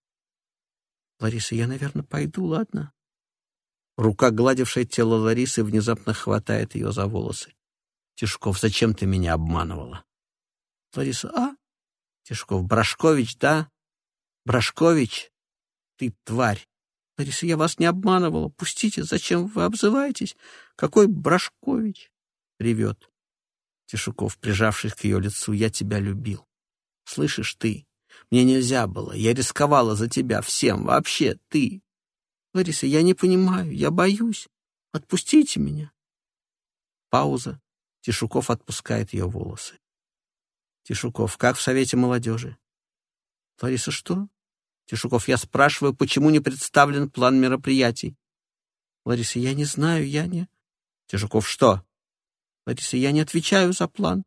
Лариса, я, наверное, пойду, ладно? Рука, гладившая тело Ларисы, внезапно хватает ее за волосы. Тишков, зачем ты меня обманывала? Лариса, а? Тишков, Брашкович, да? Брашкович, ты тварь. Лариса, я вас не обманывала. Пустите, зачем вы обзываетесь? Какой Брашкович? Ревет. Тишуков, прижавшись к ее лицу, я тебя любил. Слышишь ты? Мне нельзя было. Я рисковала за тебя всем. Вообще, ты. Лариса, я не понимаю. Я боюсь. Отпустите меня. Пауза. Тишуков отпускает ее волосы. Тишуков, как в Совете молодежи? Лариса, что? Тишуков, я спрашиваю, почему не представлен план мероприятий? Лариса, я не знаю, я не... Тишуков, что? Лариса, я не отвечаю за план.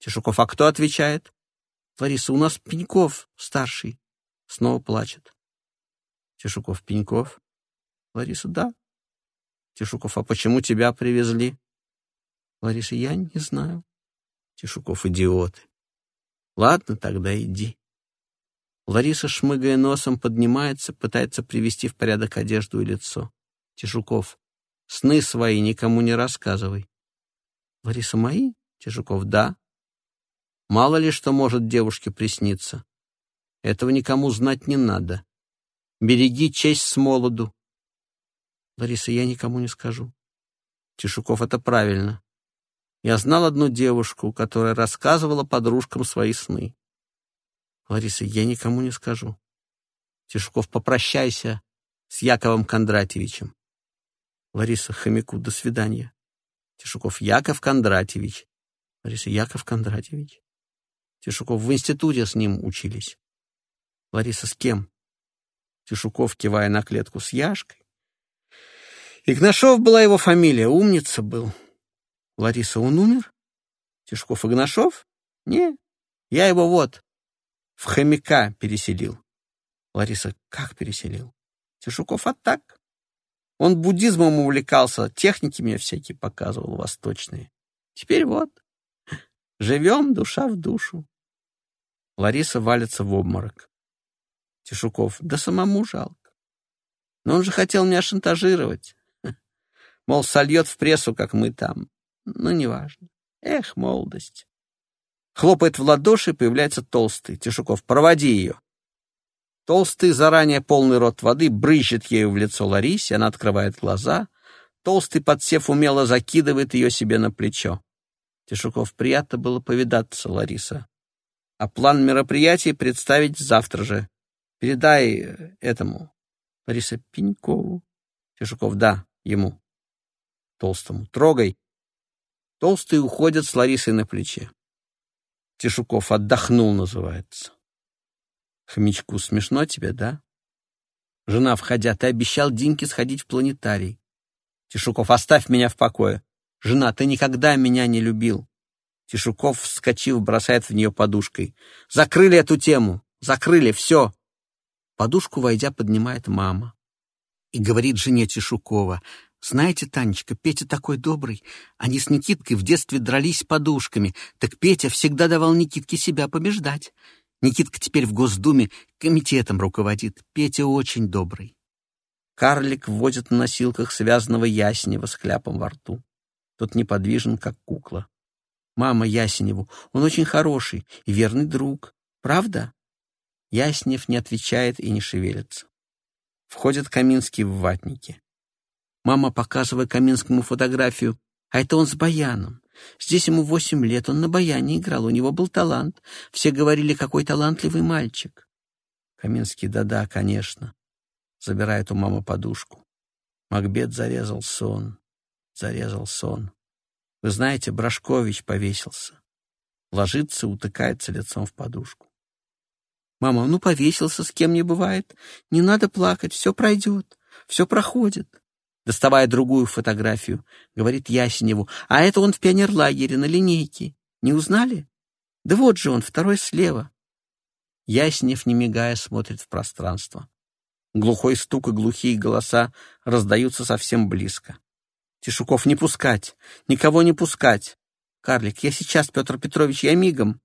Тишуков, а кто отвечает? Лариса, у нас Пеньков старший. Снова плачет. Тишуков, Пеньков? Лариса, да. Тишуков, а почему тебя привезли? Лариса, я не знаю. Тишуков, идиоты. Ладно, тогда иди. Лариса, шмыгая носом, поднимается, пытается привести в порядок одежду и лицо. Тишуков, сны свои никому не рассказывай. Лариса, мои? Тишуков, да. Мало ли что может девушке присниться. Этого никому знать не надо. Береги честь с молоду. Лариса, я никому не скажу. Тишуков, это правильно. Я знал одну девушку, которая рассказывала подружкам свои сны. Лариса, я никому не скажу. Тишуков, попрощайся с Яковом Кондратьевичем. Лариса, хомяку, до свидания. Тишуков, Яков Кондратьевич. Лариса, Яков Кондратьевич. Тишуков, в институте с ним учились. Лариса, с кем? Тишуков, кивая на клетку с Яшкой. Игнашов была его фамилия, умница был. Лариса, он умер? Тишков, Игнашов? Не, я его вот, в хомяка переселил. Лариса, как переселил? Тишуков, а так. Он буддизмом увлекался, техники мне всякие показывал, восточные. Теперь вот, живем душа в душу. Лариса валится в обморок. Тишуков, да самому жалко. Но он же хотел меня шантажировать. Мол, сольет в прессу, как мы там. Ну, неважно. Эх, молодость. Хлопает в ладоши, появляется толстый. Тишуков, проводи ее. Толстый, заранее полный рот воды, брызжет ею в лицо Ларисе, она открывает глаза. Толстый, подсев, умело закидывает ее себе на плечо. Тишуков, приятно было повидаться, Лариса. А план мероприятий представить завтра же. Передай этому. Лариса Пенькову. Тишуков, да, ему. Толстому. Трогай. Толстый уходит с Ларисой на плече. Тишуков отдохнул, называется. Хомячку смешно тебе, да? Жена, входя, ты обещал Динке сходить в планетарий. Тишуков, оставь меня в покое. Жена, ты никогда меня не любил. Тишуков, вскочив, бросает в нее подушкой. Закрыли эту тему. Закрыли, все. Подушку, войдя, поднимает мама. И говорит жене Тишукова, «Знаете, Танечка, Петя такой добрый. Они с Никиткой в детстве дрались подушками, так Петя всегда давал Никитке себя побеждать. Никитка теперь в Госдуме комитетом руководит. Петя очень добрый». Карлик возит на носилках связанного Яснева с кляпом во рту. Тот неподвижен, как кукла. «Мама Ясеневу, он очень хороший и верный друг. Правда?» Яснев не отвечает и не шевелится. Входит Каминский в ватнике. Мама, показывая Каминскому фотографию, а это он с баяном. Здесь ему восемь лет, он на баяне играл, у него был талант. Все говорили, какой талантливый мальчик. Каминский, да-да, конечно. Забирает у мамы подушку. Макбет зарезал сон, зарезал сон. Вы знаете, Брашкович повесился. Ложится, утыкается лицом в подушку. Мама, ну повесился, с кем не бывает. Не надо плакать, все пройдет, все проходит. Доставая другую фотографию, говорит Ясеневу, а это он в пионерлагере на линейке. Не узнали? Да вот же он, второй слева. Яснев, не мигая, смотрит в пространство. Глухой стук и глухие голоса раздаются совсем близко. Тишуков, не пускать, никого не пускать. Карлик, я сейчас, Петр Петрович, я мигом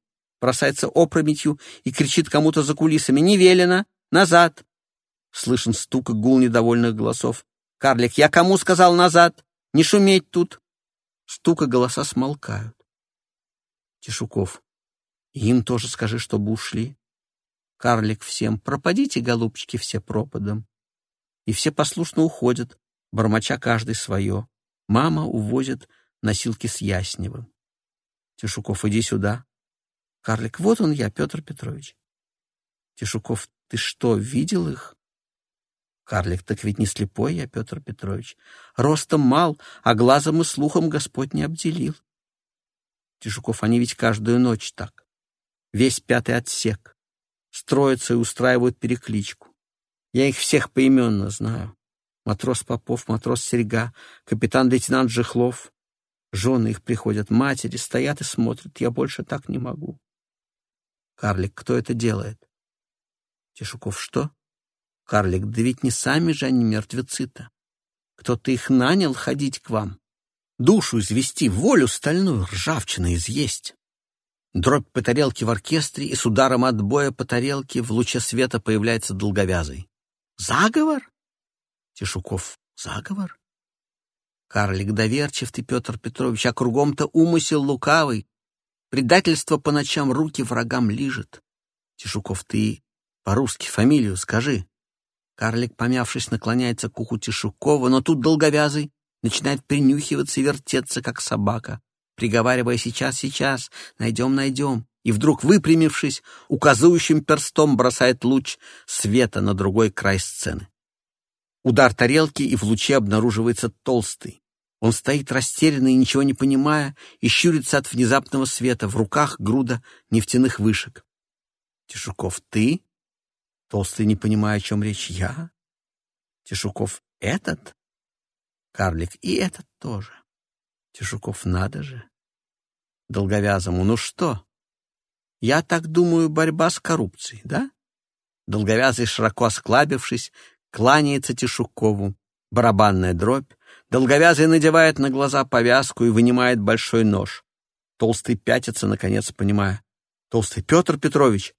бросается опрометью и кричит кому-то за кулисами «Не велено! Назад!» Слышен стук и гул недовольных голосов. «Карлик, я кому сказал назад? Не шуметь тут!» Стук и голоса смолкают. Тишуков. Им тоже скажи, чтобы ушли. Карлик всем. Пропадите, голубчики, все пропадом. И все послушно уходят, бормоча каждый свое. Мама увозит носилки с Ясневым. Тишуков, иди сюда. Карлик, вот он я, Петр Петрович. Тишуков, ты что, видел их? Карлик, так ведь не слепой я, Петр Петрович. Ростом мал, а глазом и слухом Господь не обделил. Тишуков, они ведь каждую ночь так. Весь пятый отсек. Строятся и устраивают перекличку. Я их всех поименно знаю. Матрос Попов, матрос Серега, капитан-лейтенант Жихлов. Жены их приходят, матери стоят и смотрят. Я больше так не могу. Карлик, кто это делает? Тишуков, что? Карлик, да ведь не сами же они мертвецы-то. Кто-то их нанял ходить к вам. Душу извести, волю стальную, ржавчина изъесть. Дробь по тарелке в оркестре, и с ударом отбоя по тарелке в луче света появляется долговязый. Заговор? Тишуков, заговор? Карлик, доверчив ты, Петр Петрович, а кругом-то умысел лукавый, Предательство по ночам руки врагам лижет. Тишуков, ты по-русски фамилию скажи. Карлик, помявшись, наклоняется к уху Тишукова, но тут долговязый начинает принюхиваться и вертеться, как собака, приговаривая «сейчас, сейчас, найдем, найдем». И вдруг, выпрямившись, указывающим перстом бросает луч света на другой край сцены. Удар тарелки, и в луче обнаруживается толстый, он стоит растерянный, ничего не понимая, и щурится от внезапного света. В руках груда нефтяных вышек. Тишуков, ты? Толстый, не понимая, о чем речь. Я? Тишуков, этот? Карлик, и этот тоже. Тишуков, надо же. Долговязому, ну что? Я так думаю, борьба с коррупцией, да? Долговязый, широко осклабившись, кланяется Тишукову. Барабанная дробь, Долговязый надевает на глаза повязку и вынимает большой нож. Толстый пятится, наконец, понимая. Толстый Петр Петрович.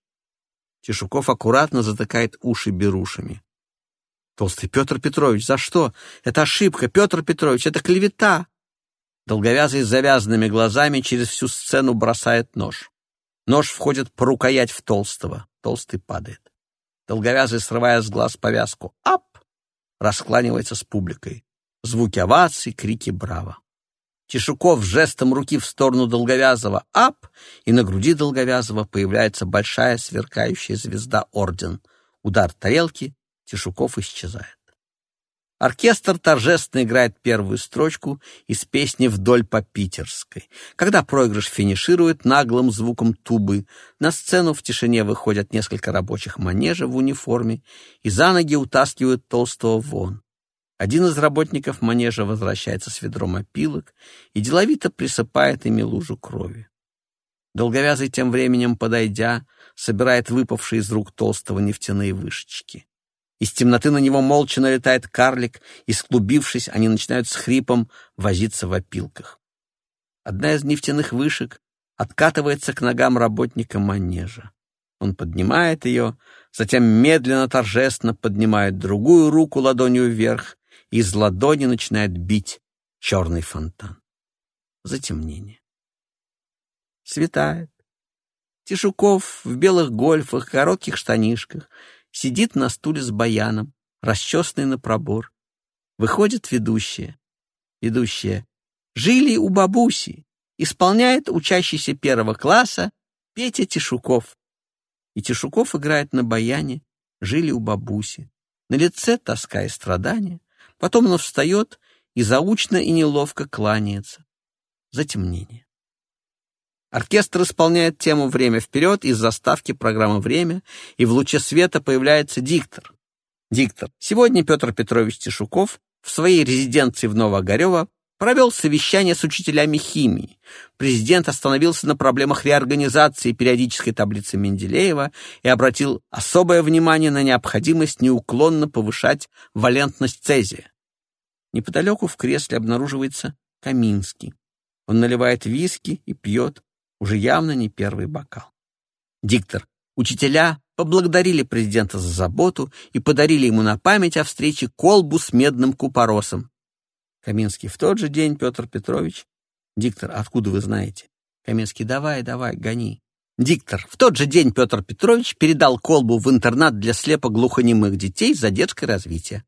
Тишуков аккуратно затыкает уши берушами. Толстый Петр Петрович, за что? Это ошибка, Петр Петрович, это клевета. Долговязый с завязанными глазами через всю сцену бросает нож. Нож входит по рукоять в Толстого. Толстый падает. Долговязый, срывая с глаз повязку, ап, раскланивается с публикой. Звуки оваций, крики «Браво!». Тишуков жестом руки в сторону Долговязого «Ап!» и на груди Долговязого появляется большая сверкающая звезда Орден. Удар тарелки, Тишуков исчезает. Оркестр торжественно играет первую строчку из песни «Вдоль по Питерской». Когда проигрыш финиширует наглым звуком тубы, на сцену в тишине выходят несколько рабочих манежа в униформе и за ноги утаскивают Толстого вон. Один из работников манежа возвращается с ведром опилок и деловито присыпает ими лужу крови. Долговязый тем временем, подойдя, собирает выпавшие из рук толстого нефтяные вышечки. Из темноты на него молча налетает карлик, и, склубившись, они начинают с хрипом возиться в опилках. Одна из нефтяных вышек откатывается к ногам работника манежа. Он поднимает ее, затем медленно, торжественно поднимает другую руку ладонью вверх из ладони начинает бить черный фонтан. Затемнение. Светает. Тишуков в белых гольфах, коротких штанишках, сидит на стуле с баяном, расчесанный на пробор. Выходит ведущая. Ведущая. Жили у бабуси. Исполняет учащийся первого класса Петя Тишуков. И Тишуков играет на баяне. Жили у бабуси. На лице тоска и страдания. Потом он встает и заучно и неловко кланяется. Затемнение. Оркестр исполняет тему «Время вперед» из заставки программы «Время», и в луче света появляется диктор. Диктор. Сегодня Петр Петрович Тишуков в своей резиденции в Новоогарево провел совещание с учителями химии. Президент остановился на проблемах реорганизации периодической таблицы Менделеева и обратил особое внимание на необходимость неуклонно повышать валентность цезия. Неподалеку в кресле обнаруживается Каминский. Он наливает виски и пьет, уже явно не первый бокал. Диктор. Учителя поблагодарили президента за заботу и подарили ему на память о встрече колбу с медным купоросом. Каминский. В тот же день, Петр Петрович. Диктор. Откуда вы знаете? Каминский. Давай, давай, гони. Диктор. В тот же день Петр Петрович передал колбу в интернат для слепо-глухонемых детей за детское развитие.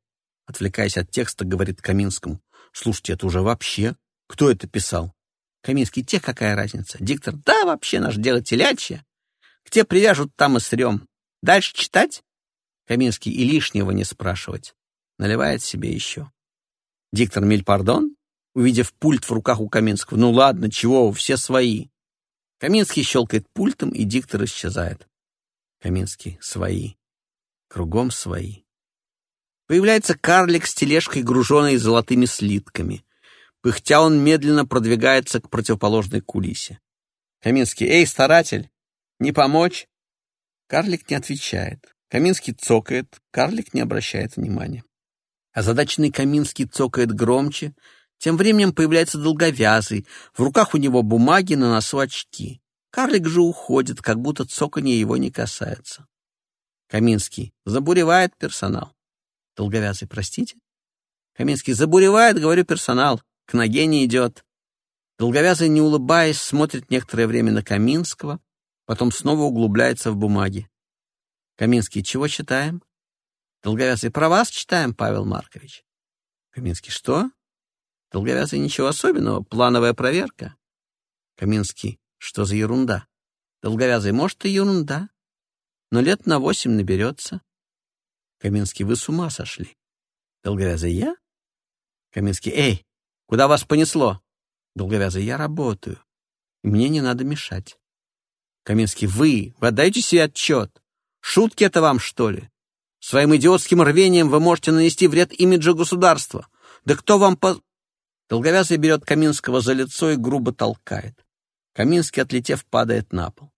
Отвлекаясь от текста, говорит Каминскому. Слушайте, это уже вообще. Кто это писал? Каминский. Те какая разница? Диктор. Да, вообще наш дело телячье. Где привяжут, там и срем. Дальше читать? Каминский. И лишнего не спрашивать. Наливает себе еще. Диктор Мильпардон, увидев пульт в руках у Каминского, ну ладно, чего, все свои. Каминский щелкает пультом, и диктор исчезает. Каминский, свои. Кругом свои. Появляется карлик с тележкой, груженной золотыми слитками. Пыхтя он медленно продвигается к противоположной кулисе. Каминский, эй, старатель, не помочь? Карлик не отвечает. Каминский цокает, карлик не обращает внимания. Озадаченный Каминский цокает громче. Тем временем появляется долговязый. В руках у него бумаги, на носу очки. Карлик же уходит, как будто цоканье его не касается. Каминский забуревает персонал. Долговязый, простите? Каминский забуревает, говорю, персонал. К ноге не идет. Долговязый, не улыбаясь, смотрит некоторое время на Каминского, потом снова углубляется в бумаги. Каминский, чего читаем? Долговязый, про вас читаем, Павел Маркович. Каминский, что? Долговязый, ничего особенного, плановая проверка. Каминский, что за ерунда? Долговязый, может, и ерунда, но лет на восемь наберется. Каминский, вы с ума сошли. Долговязый, я? Каминский, эй, куда вас понесло? Долговязый, я работаю, мне не надо мешать. Каминский, вы, вы отдаете себе отчет? Шутки это вам, что ли? Своим идиотским рвением вы можете нанести вред имиджу государства. Да кто вам по...» Долговязый берет Каминского за лицо и грубо толкает. Каминский, отлетев, падает на пол.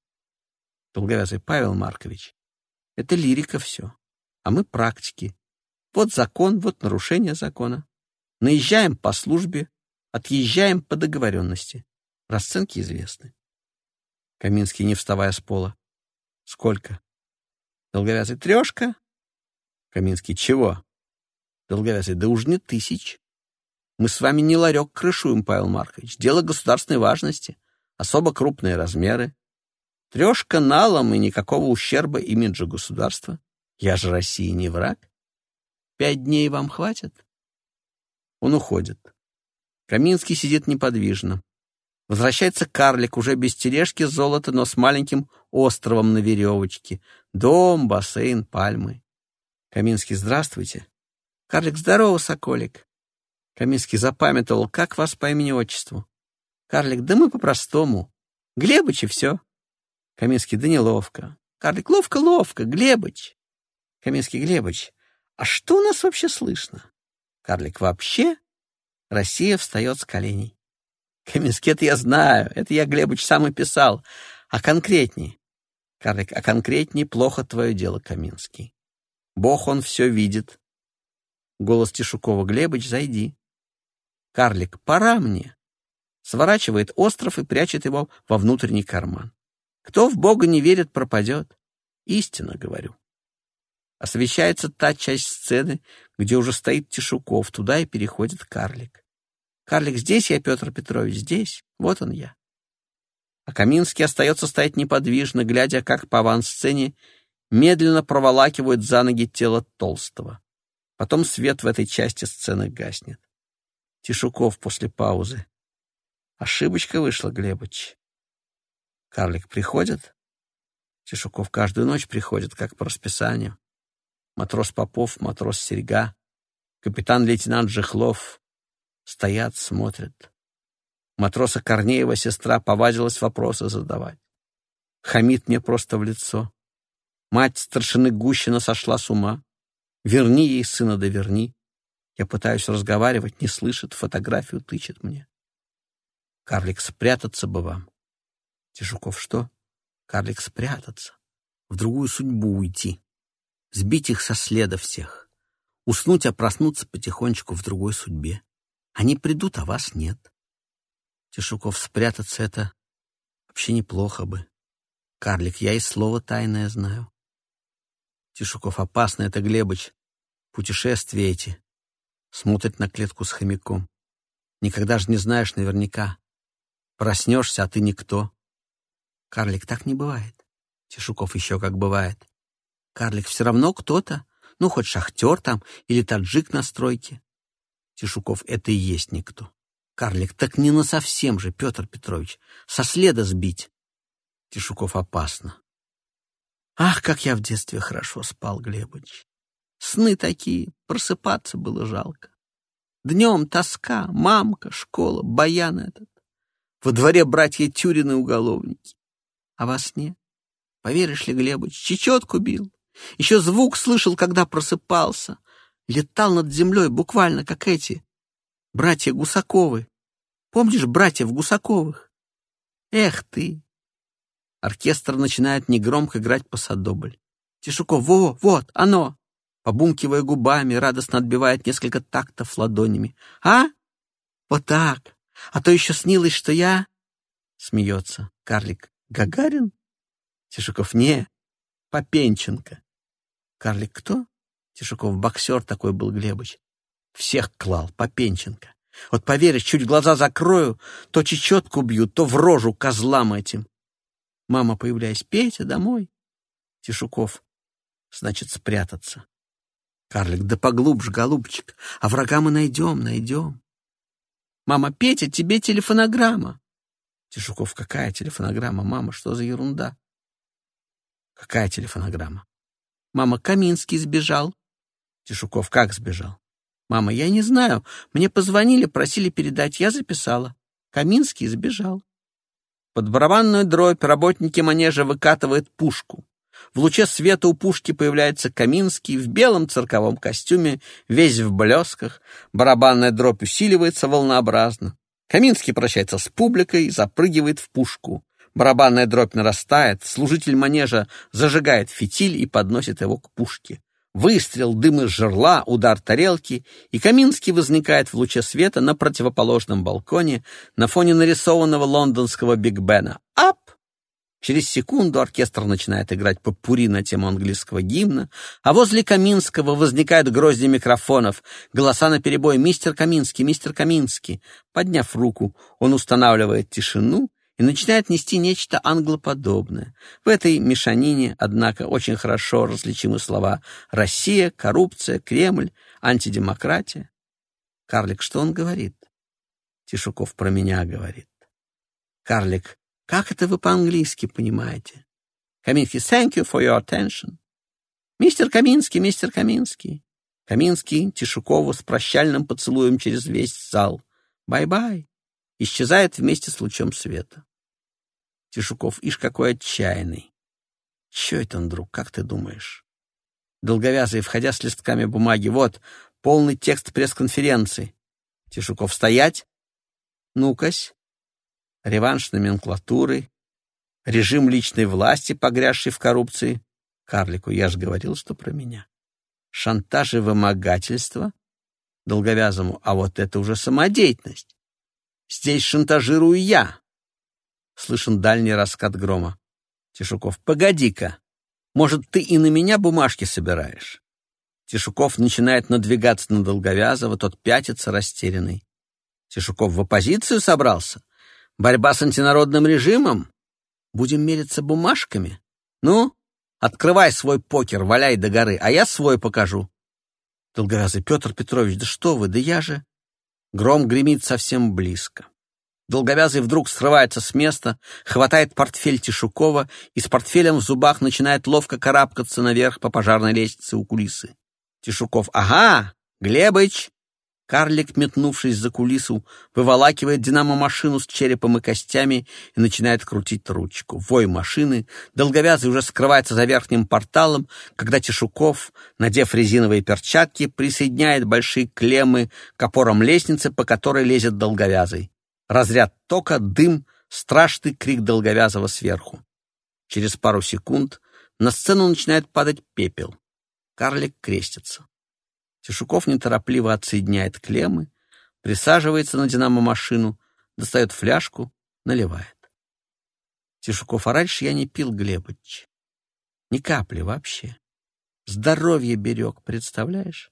Долговязый Павел Маркович, это лирика все, а мы практики. Вот закон, вот нарушение закона. Наезжаем по службе, отъезжаем по договоренности. Расценки известны. Каминский, не вставая с пола. Сколько? Долговязый трешка, Каминский. Чего? Долговязый, да уж не тысяч. Мы с вами не ларек крышуем, Павел Маркович. Дело государственной важности. Особо крупные размеры. Трешка налом и никакого ущерба имиджу государства. Я же России не враг. Пять дней вам хватит? Он уходит. Каминский сидит неподвижно. Возвращается карлик, уже без тележки золота, но с маленьким островом на веревочке. Дом, бассейн, пальмы. Каминский, здравствуйте. Карлик, здорово, соколик. Каминский запамятовал, как вас по имени-отчеству. Карлик, да мы по-простому. Глебыч и все. Каминский, да неловко. Карлик, ловко-ловко, Глебыч. Каминский, Глебыч, а что у нас вообще слышно? Карлик, вообще? Россия встает с коленей. Каминский, это я знаю, это я, Глебыч, сам и писал. А конкретней? Карлик, а конкретней плохо твое дело, Каминский. Бог, он все видит. Голос Тишукова, Глебыч, зайди. Карлик, пора мне. Сворачивает остров и прячет его во внутренний карман. Кто в Бога не верит, пропадет. Истинно говорю. Освещается та часть сцены, где уже стоит Тишуков, туда и переходит карлик. Карлик, здесь я, Петр Петрович, здесь. Вот он я. А Каминский остается стоять неподвижно, глядя, как по авансцене медленно проволакивают за ноги тело Толстого. Потом свет в этой части сцены гаснет. Тишуков после паузы. Ошибочка вышла, Глебыч. Карлик приходит? Тишуков каждую ночь приходит, как по расписанию. Матрос Попов, матрос Серега, капитан-лейтенант Жехлов стоят, смотрят. Матроса Корнеева сестра повадилась вопросы задавать. Хамит мне просто в лицо. Мать старшины Гущина сошла с ума. Верни ей сына, да верни. Я пытаюсь разговаривать, не слышит, фотографию тычет мне. Карлик, спрятаться бы вам. Тишуков, что? Карлик, спрятаться. В другую судьбу уйти. Сбить их со следа всех. Уснуть, а проснуться потихонечку в другой судьбе. Они придут, а вас нет. Тишуков, спрятаться — это вообще неплохо бы. Карлик, я и слово тайное знаю. Тишуков, опасно это, Глебыч. Путешествия эти. Смотрит на клетку с хомяком. Никогда же не знаешь наверняка. Проснешься, а ты никто. Карлик, так не бывает. Тишуков еще как бывает. Карлик все равно кто-то. Ну, хоть шахтер там или таджик на стройке. Тишуков, это и есть никто. Карлик, так не на совсем же, Петр Петрович. Со следа сбить. Тишуков, опасно. Ах, как я в детстве хорошо спал, Глебыч. Сны такие, просыпаться было жалко. Днем тоска, мамка, школа, баян этот. Во дворе братья Тюрины уголовники. А во сне, поверишь ли, Глебыч, чечетку бил. Еще звук слышал, когда просыпался. Летал над землей буквально, как эти братья Гусаковы. Помнишь братьев Гусаковых? Эх ты! Оркестр начинает негромко играть по садобль. Тишуков, во, вот, оно! Побумкивая губами, радостно отбивает несколько тактов ладонями. А? Вот так. А то еще снилось, что я... Смеется. Карлик. Гагарин? Тишуков. Не. Попенченко. Карлик кто? Тишуков. Боксер такой был Глебыч. Всех клал. Попенченко. Вот поверишь, чуть глаза закрою, то чечетку бьют, то в рожу козлам этим. Мама, появляясь, Петя, домой. Тишуков. Значит, спрятаться. Карлик, да поглубже, голубчик, а врага мы найдем, найдем. Мама, Петя, тебе телефонограмма. Тишуков, какая телефонограмма? Мама, что за ерунда? Какая телефонограмма? Мама, Каминский сбежал. Тишуков, как сбежал? Мама, я не знаю. Мне позвонили, просили передать. Я записала. Каминский сбежал. Под барабанную дробь работники манежа выкатывают пушку. В луче света у пушки появляется Каминский в белом цирковом костюме, весь в блесках. Барабанная дробь усиливается волнообразно. Каминский прощается с публикой, и запрыгивает в пушку. Барабанная дробь нарастает, служитель манежа зажигает фитиль и подносит его к пушке. Выстрел, дым из жерла, удар тарелки, и Каминский возникает в луче света на противоположном балконе на фоне нарисованного лондонского Биг Бена. Ап! Через секунду оркестр начинает играть попури на тему английского гимна, а возле Каминского возникают грозди микрофонов. Голоса наперебой «Мистер Каминский! Мистер Каминский!» Подняв руку, он устанавливает тишину и начинает нести нечто англоподобное. В этой мешанине, однако, очень хорошо различимы слова «Россия», «коррупция», «Кремль», «антидемократия». Карлик, что он говорит? Тишуков про меня говорит. Карлик, как это вы по-английски понимаете? Каминский, thank you for your attention. Мистер Каминский, мистер Каминский. Каминский Тишукову с прощальным поцелуем через весь зал. Bye-bye. Исчезает вместе с лучом света. Тишуков, ишь какой отчаянный. Че это он, друг, как ты думаешь? Долговязый, входя с листками бумаги, вот, полный текст пресс-конференции. Тишуков, стоять. Ну-кась реванш номенклатуры, режим личной власти, погрязший в коррупции. Карлику, я же говорил, что про меня. Шантаж и вымогательство. Долговязому, а вот это уже самодеятельность. Здесь шантажирую я. Слышен дальний раскат грома. Тишуков, погоди-ка. Может, ты и на меня бумажки собираешь? Тишуков начинает надвигаться на Долговязова, тот пятится растерянный. Тишуков в оппозицию собрался? Борьба с антинародным режимом? Будем мериться бумажками? Ну, открывай свой покер, валяй до горы, а я свой покажу. Долговязый Петр Петрович, да что вы, да я же... Гром гремит совсем близко. Долговязый вдруг срывается с места, хватает портфель Тишукова и с портфелем в зубах начинает ловко карабкаться наверх по пожарной лестнице у кулисы. Тишуков, ага, Глебыч, Карлик, метнувшись за кулису, выволакивает динамо-машину с черепом и костями и начинает крутить ручку. Вой машины, долговязый уже скрывается за верхним порталом, когда Тишуков, надев резиновые перчатки, присоединяет большие клеммы к опорам лестницы, по которой лезет долговязый. Разряд тока, дым, страшный крик долговязого сверху. Через пару секунд на сцену начинает падать пепел. Карлик крестится. Тишуков неторопливо отсоединяет клеммы, присаживается на динамо-машину, достает фляжку, наливает. Тишуков, а раньше я не пил, Глебыч. Ни капли вообще. Здоровье берег, представляешь?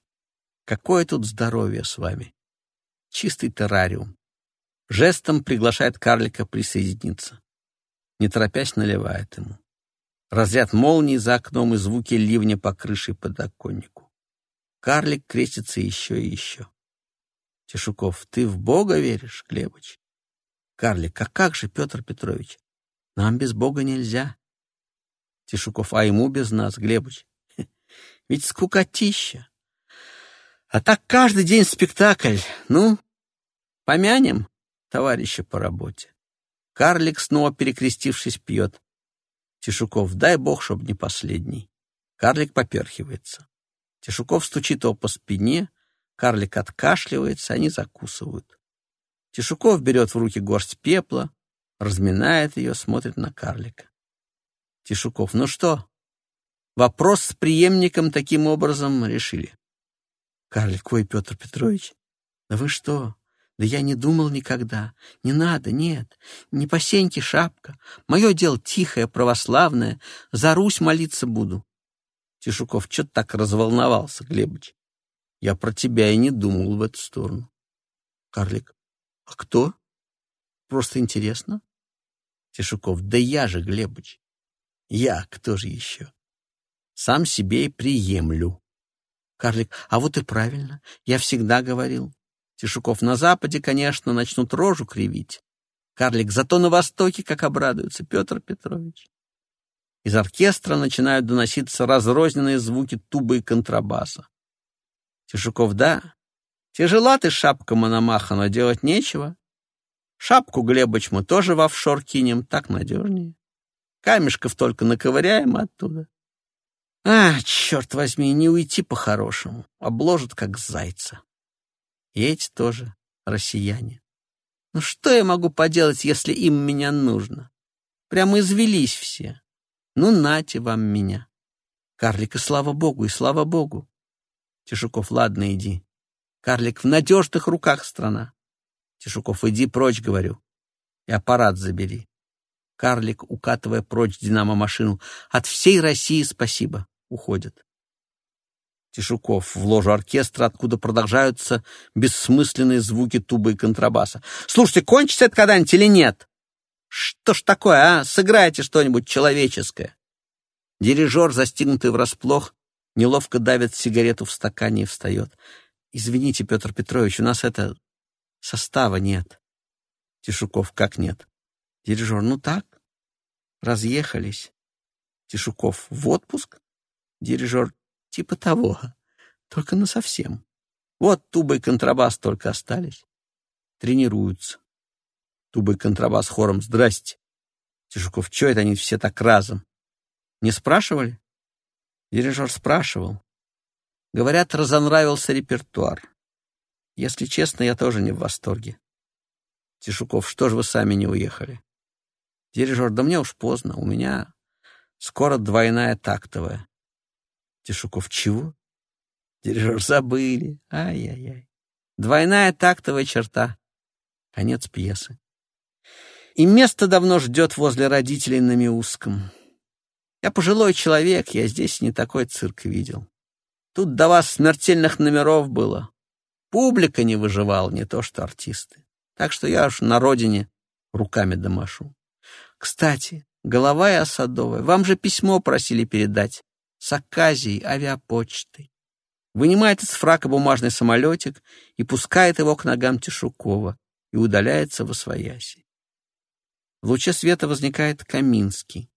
Какое тут здоровье с вами? Чистый террариум. Жестом приглашает карлика присоединиться. Не торопясь, наливает ему. Разряд молнии за окном и звуки ливня по крыше и подоконнику. Карлик крестится еще и еще. Тишуков, ты в Бога веришь, Глебыч? Карлик, а как же, Петр Петрович? Нам без Бога нельзя. Тишуков, а ему без нас, Глебыч? Ведь скукотища. А так каждый день спектакль. Ну, помянем товарища по работе. Карлик, снова перекрестившись, пьет. Тишуков, дай бог, чтоб не последний. Карлик поперхивается. Тишуков стучит его по спине, карлик откашливается, они закусывают. Тишуков берет в руки горсть пепла, разминает ее, смотрит на карлика. Тишуков, ну что, вопрос с преемником таким образом решили. Карлик, ой, Петр Петрович, да вы что? Да я не думал никогда. Не надо, нет. Не по сеньке шапка. Мое дело тихое, православное. За Русь молиться буду. Тишуков, что ты так разволновался, Глебыч? Я про тебя и не думал в эту сторону. Карлик, а кто? Просто интересно. Тишуков, да я же, Глебыч. Я, кто же еще? Сам себе и приемлю. Карлик, а вот и правильно. Я всегда говорил. Тишуков, на Западе, конечно, начнут рожу кривить. Карлик, зато на Востоке как обрадуется Петр Петрович. Из оркестра начинают доноситься разрозненные звуки тубы и контрабаса. Тишуков, да, тяжела ты шапка Мономаха, но делать нечего. Шапку Глебыч мы тоже в офшор кинем, так надежнее. Камешков только наковыряем оттуда. А, черт возьми, не уйти по-хорошему. Обложат, как зайца. И эти тоже россияне. Ну что я могу поделать, если им меня нужно? Прямо извелись все. Ну, нате вам меня. Карлик, и слава богу, и слава богу. Тишуков, ладно, иди. Карлик, в надежных руках страна. Тишуков, иди прочь, говорю. И аппарат забери. Карлик, укатывая прочь динамо-машину. «От всей России спасибо!» Уходит. Тишуков в ложу оркестра, откуда продолжаются бессмысленные звуки тубы и контрабаса. «Слушайте, кончится это когда-нибудь или нет?» «Что ж такое, а? Сыграйте что-нибудь человеческое!» Дирижер, застигнутый врасплох, неловко давит сигарету в стакане и встает. «Извините, Петр Петрович, у нас это... состава нет». Тишуков, как нет? Дирижер, ну так. Разъехались. Тишуков, в отпуск? Дирижер, типа того, только на совсем. Вот туба и контрабас только остались. Тренируются. Туба и контрабас хором «Здрасте». Тишуков, что это они все так разом? Не спрашивали? Дирижер спрашивал. Говорят, разонравился репертуар. Если честно, я тоже не в восторге. Тишуков, что ж вы сами не уехали? Дирижер, да мне уж поздно, у меня скоро двойная тактовая. Тишуков, чего? Дирижер, забыли. Ай-яй-яй. Двойная тактовая черта. Конец пьесы. И место давно ждет возле родителей на Миуском. Я пожилой человек, я здесь не такой цирк видел. Тут до вас смертельных номеров было. Публика не выживала, не то что артисты. Так что я уж на родине руками домашу. Кстати, Головая Осадовая, вам же письмо просили передать с Аказией авиапочтой. Вынимает из фрака бумажный самолетик и пускает его к ногам Тишукова и удаляется во свояси. В луче света возникает Каминский.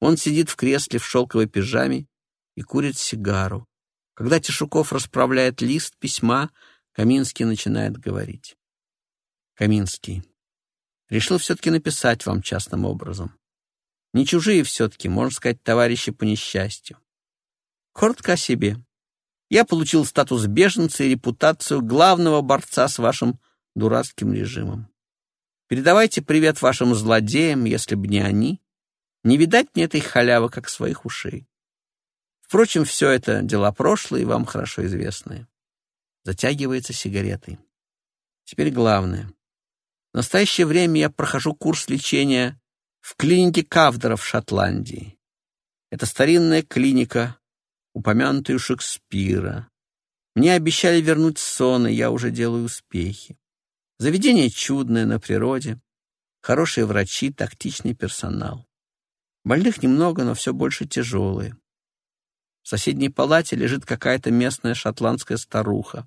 Он сидит в кресле в шелковой пижаме и курит сигару. Когда Тишуков расправляет лист письма, Каминский начинает говорить. Каминский. Решил все-таки написать вам частным образом. Не чужие все-таки, можно сказать, товарищи по несчастью. Коротко о себе. Я получил статус беженца и репутацию главного борца с вашим дурацким режимом. Передавайте привет вашим злодеям, если б не они. Не видать мне этой халявы, как своих ушей. Впрочем, все это дела прошлые вам хорошо известные. Затягивается сигаретой. Теперь главное. В настоящее время я прохожу курс лечения в клинике Кавдера в Шотландии. Это старинная клиника, упомянутая у Шекспира. Мне обещали вернуть сон, и я уже делаю успехи. Заведение чудное на природе, хорошие врачи, тактичный персонал. Больных немного, но все больше тяжелые. В соседней палате лежит какая-то местная шотландская старуха.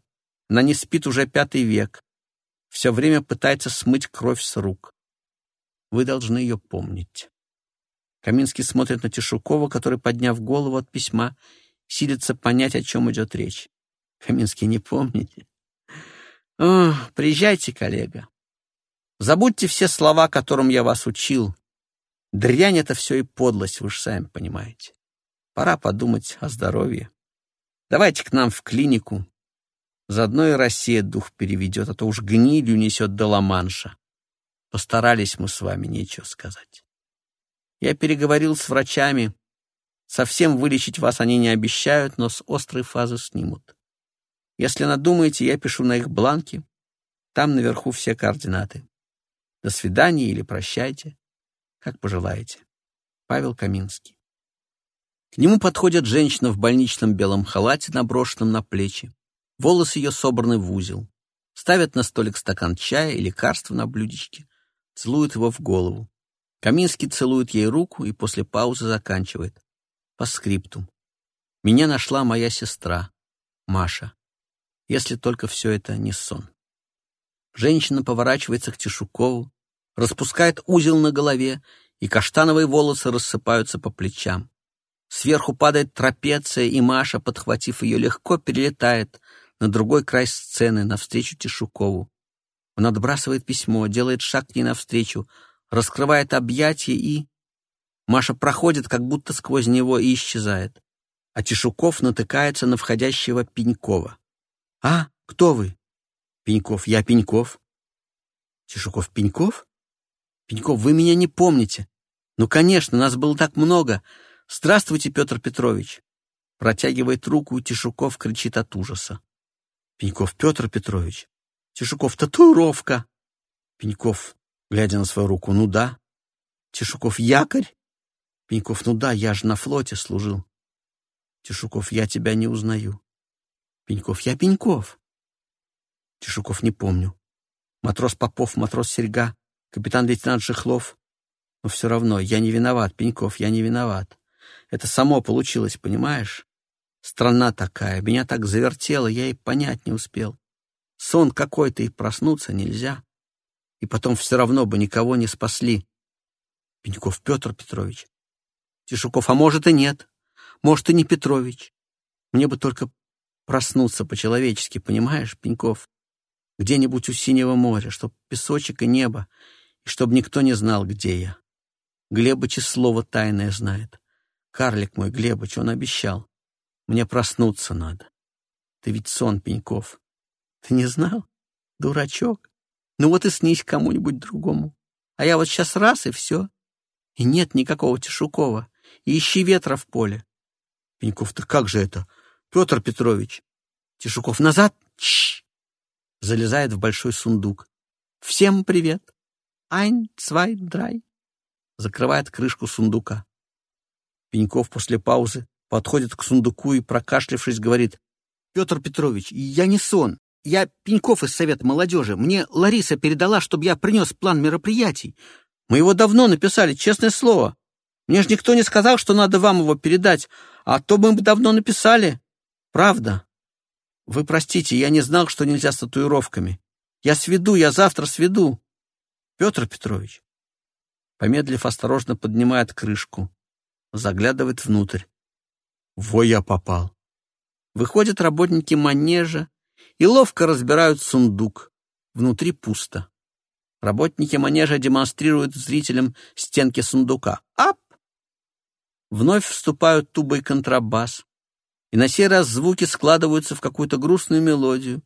Она не спит уже пятый век все время пытается смыть кровь с рук. Вы должны ее помнить. Каминский смотрит на Тишукова, который, подняв голову от письма, силится понять, о чем идет речь. Каминский, не помните? О, приезжайте, коллега. Забудьте все слова, которым я вас учил. Дрянь это все и подлость, вы же сами понимаете. Пора подумать о здоровье. Давайте к нам в клинику, Заодно и Россия дух переведет, а то уж гнилью несет до Ла-Манша. Постарались мы с вами, нечего сказать. Я переговорил с врачами. Совсем вылечить вас они не обещают, но с острой фазы снимут. Если надумаете, я пишу на их бланке. Там наверху все координаты. До свидания или прощайте, как пожелаете. Павел Каминский. К нему подходит женщина в больничном белом халате, наброшенном на плечи. Волосы ее собраны в узел. Ставят на столик стакан чая и лекарства на блюдечке. Целуют его в голову. Каминский целует ей руку и после паузы заканчивает. По скрипту. Меня нашла моя сестра, Маша. Если только все это не сон. Женщина поворачивается к Тишукову, распускает узел на голове, и каштановые волосы рассыпаются по плечам. Сверху падает трапеция, и Маша, подхватив ее, легко перелетает на другой край сцены, навстречу Тишукову. Он отбрасывает письмо, делает шаг к ней навстречу, раскрывает объятия и... Маша проходит, как будто сквозь него, и исчезает. А Тишуков натыкается на входящего Пенькова. «А, кто вы?» «Пеньков, я Пеньков». «Тишуков, Пеньков?» «Пеньков, вы меня не помните». «Ну, конечно, нас было так много. Здравствуйте, Петр Петрович». Протягивает руку, Тишуков кричит от ужаса. Пеньков Петр Петрович. Тишуков, татуировка. Пеньков, глядя на свою руку, ну да. Тишуков, якорь? Пеньков, ну да, я же на флоте служил. Тишуков, я тебя не узнаю. Пеньков, я Пеньков. Тишуков, не помню. Матрос Попов, матрос Серьга, капитан-лейтенант Жихлов. Но все равно, я не виноват, Пеньков, я не виноват. Это само получилось, понимаешь? Страна такая, меня так завертело, я и понять не успел. Сон какой-то, и проснуться нельзя. И потом все равно бы никого не спасли. Пеньков Петр Петрович. Тишуков, а может и нет. Может и не Петрович. Мне бы только проснуться по-человечески, понимаешь, Пеньков? Где-нибудь у синего моря, чтоб песочек и небо, и чтоб никто не знал, где я. Глебыч и слово тайное знает. Карлик мой, Глебыч, он обещал. Мне проснуться надо. Ты ведь сон, Пеньков. Ты не знал? Дурачок. Ну вот и снись кому-нибудь другому. А я вот сейчас раз, и все. И нет никакого Тишукова. И ищи ветра в поле. Пеньков, ты как же это? Петр Петрович. Тишуков, назад. Чш. Залезает в большой сундук. Всем привет. Айн, цвай, драй. Закрывает крышку сундука. Пеньков после паузы подходит к сундуку и, прокашлявшись, говорит, «Петр Петрович, я не сон. Я Пеньков из Совета молодежи. Мне Лариса передала, чтобы я принес план мероприятий. Мы его давно написали, честное слово. Мне же никто не сказал, что надо вам его передать, а то мы бы давно написали. Правда. Вы простите, я не знал, что нельзя с татуировками. Я сведу, я завтра сведу. Петр Петрович. Помедлив, осторожно поднимает крышку. Заглядывает внутрь. Во я попал. Выходят работники манежа и ловко разбирают сундук. Внутри пусто. Работники манежа демонстрируют зрителям стенки сундука. Ап! Вновь вступают туба и контрабас. И на сей раз звуки складываются в какую-то грустную мелодию.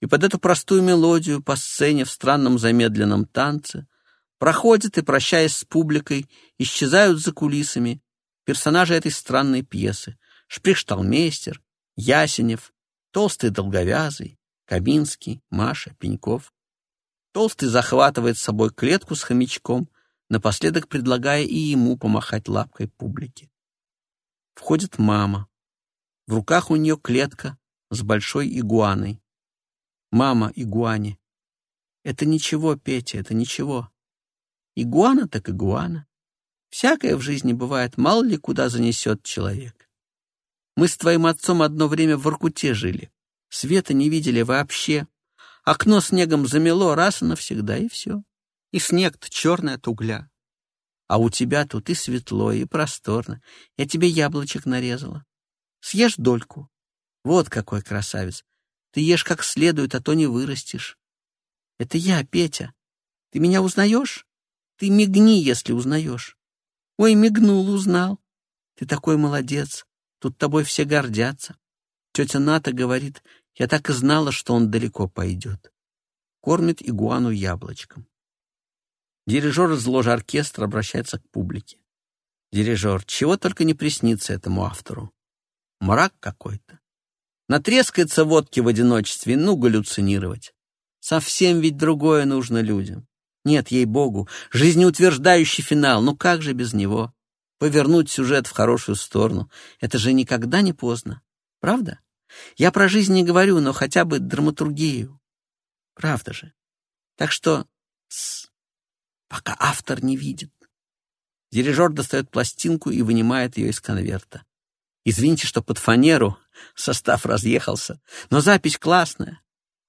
И под эту простую мелодию по сцене в странном замедленном танце проходят и, прощаясь с публикой, исчезают за кулисами персонажи этой странной пьесы. Шприхшталмейстер, Ясенев, Толстый Долговязый, Кабинский, Маша, Пеньков. Толстый захватывает с собой клетку с хомячком, напоследок предлагая и ему помахать лапкой публике. Входит мама. В руках у нее клетка с большой игуаной. Мама игуане. Это ничего, Петя, это ничего. Игуана так игуана. Всякое в жизни бывает, мало ли куда занесет человек. Мы с твоим отцом одно время в Воркуте жили. Света не видели вообще. Окно снегом замело раз и навсегда, и все. И снег-то черный от угля. А у тебя тут и светло, и просторно. Я тебе яблочек нарезала. Съешь дольку. Вот какой красавец. Ты ешь как следует, а то не вырастешь. Это я, Петя. Ты меня узнаешь? Ты мигни, если узнаешь. Ой, мигнул, узнал. Ты такой молодец. Тут тобой все гордятся. Тетя Ната говорит, я так и знала, что он далеко пойдет. Кормит игуану яблочком. Дирижер из ложи оркестра обращается к публике. Дирижер, чего только не приснится этому автору. Мрак какой-то. Натрескается водки в одиночестве, ну, галлюцинировать. Совсем ведь другое нужно людям. Нет, ей-богу, жизнеутверждающий финал, ну как же без него? повернуть сюжет в хорошую сторону. Это же никогда не поздно. Правда? Я про жизнь не говорю, но хотя бы драматургию. Правда же? Так что... Тс, пока автор не видит. Дирижер достает пластинку и вынимает ее из конверта. Извините, что под фанеру состав разъехался, но запись классная.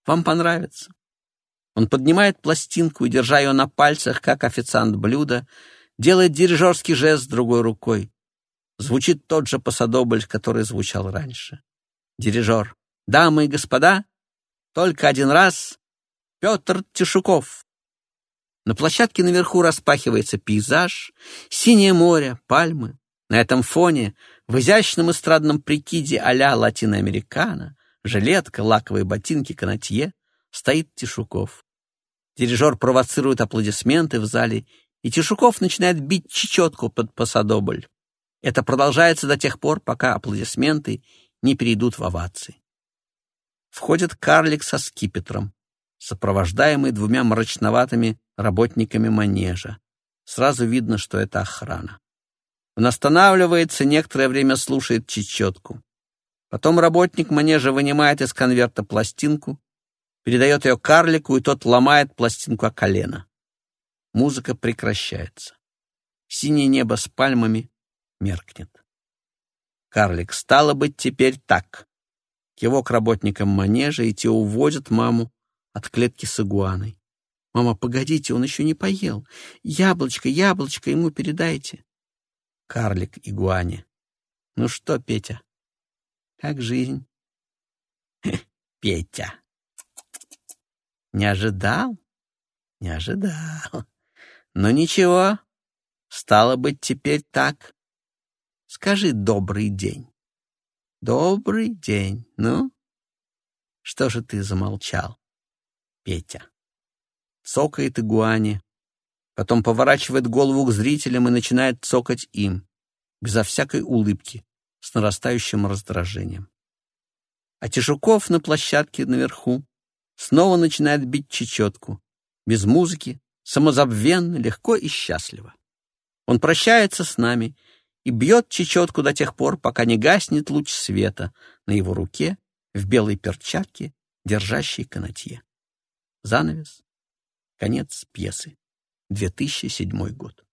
Вам понравится. Он поднимает пластинку и, держа ее на пальцах, как официант блюда, делает дирижерский жест другой рукой. Звучит тот же посадобль, который звучал раньше. Дирижер. Дамы и господа, только один раз Петр Тишуков. На площадке наверху распахивается пейзаж, синее море, пальмы. На этом фоне в изящном эстрадном прикиде а-ля латиноамерикано, жилетка, лаковые ботинки, канатье, стоит Тишуков. Дирижер провоцирует аплодисменты в зале и Тишуков начинает бить чечетку под посадобль. Это продолжается до тех пор, пока аплодисменты не перейдут в овации. Входит карлик со скипетром, сопровождаемый двумя мрачноватыми работниками манежа. Сразу видно, что это охрана. Он останавливается, некоторое время слушает чечетку. Потом работник манежа вынимает из конверта пластинку, передает ее карлику, и тот ломает пластинку о колено. Музыка прекращается. Синее небо с пальмами меркнет. Карлик, стало быть, теперь так. Кивок работникам манежа, и те уводят маму от клетки с игуаной. «Мама, погодите, он еще не поел. Яблочко, яблочко ему передайте». Карлик игуане. «Ну что, Петя, как жизнь?» «Петя, не ожидал?» «Не ожидал. Но ничего, стало быть, теперь так. Скажи добрый день». «Добрый день. Ну?» «Что же ты замолчал, Петя?» Цокает игуане, потом поворачивает голову к зрителям и начинает цокать им, безо всякой улыбки, с нарастающим раздражением. А Тишуков на площадке наверху снова начинает бить чечетку, без музыки, самозабвенно, легко и счастливо. Он прощается с нами и бьет чечетку до тех пор, пока не гаснет луч света на его руке в белой перчатке, держащей канатье. Занавес Конец пьесы. 2007 год.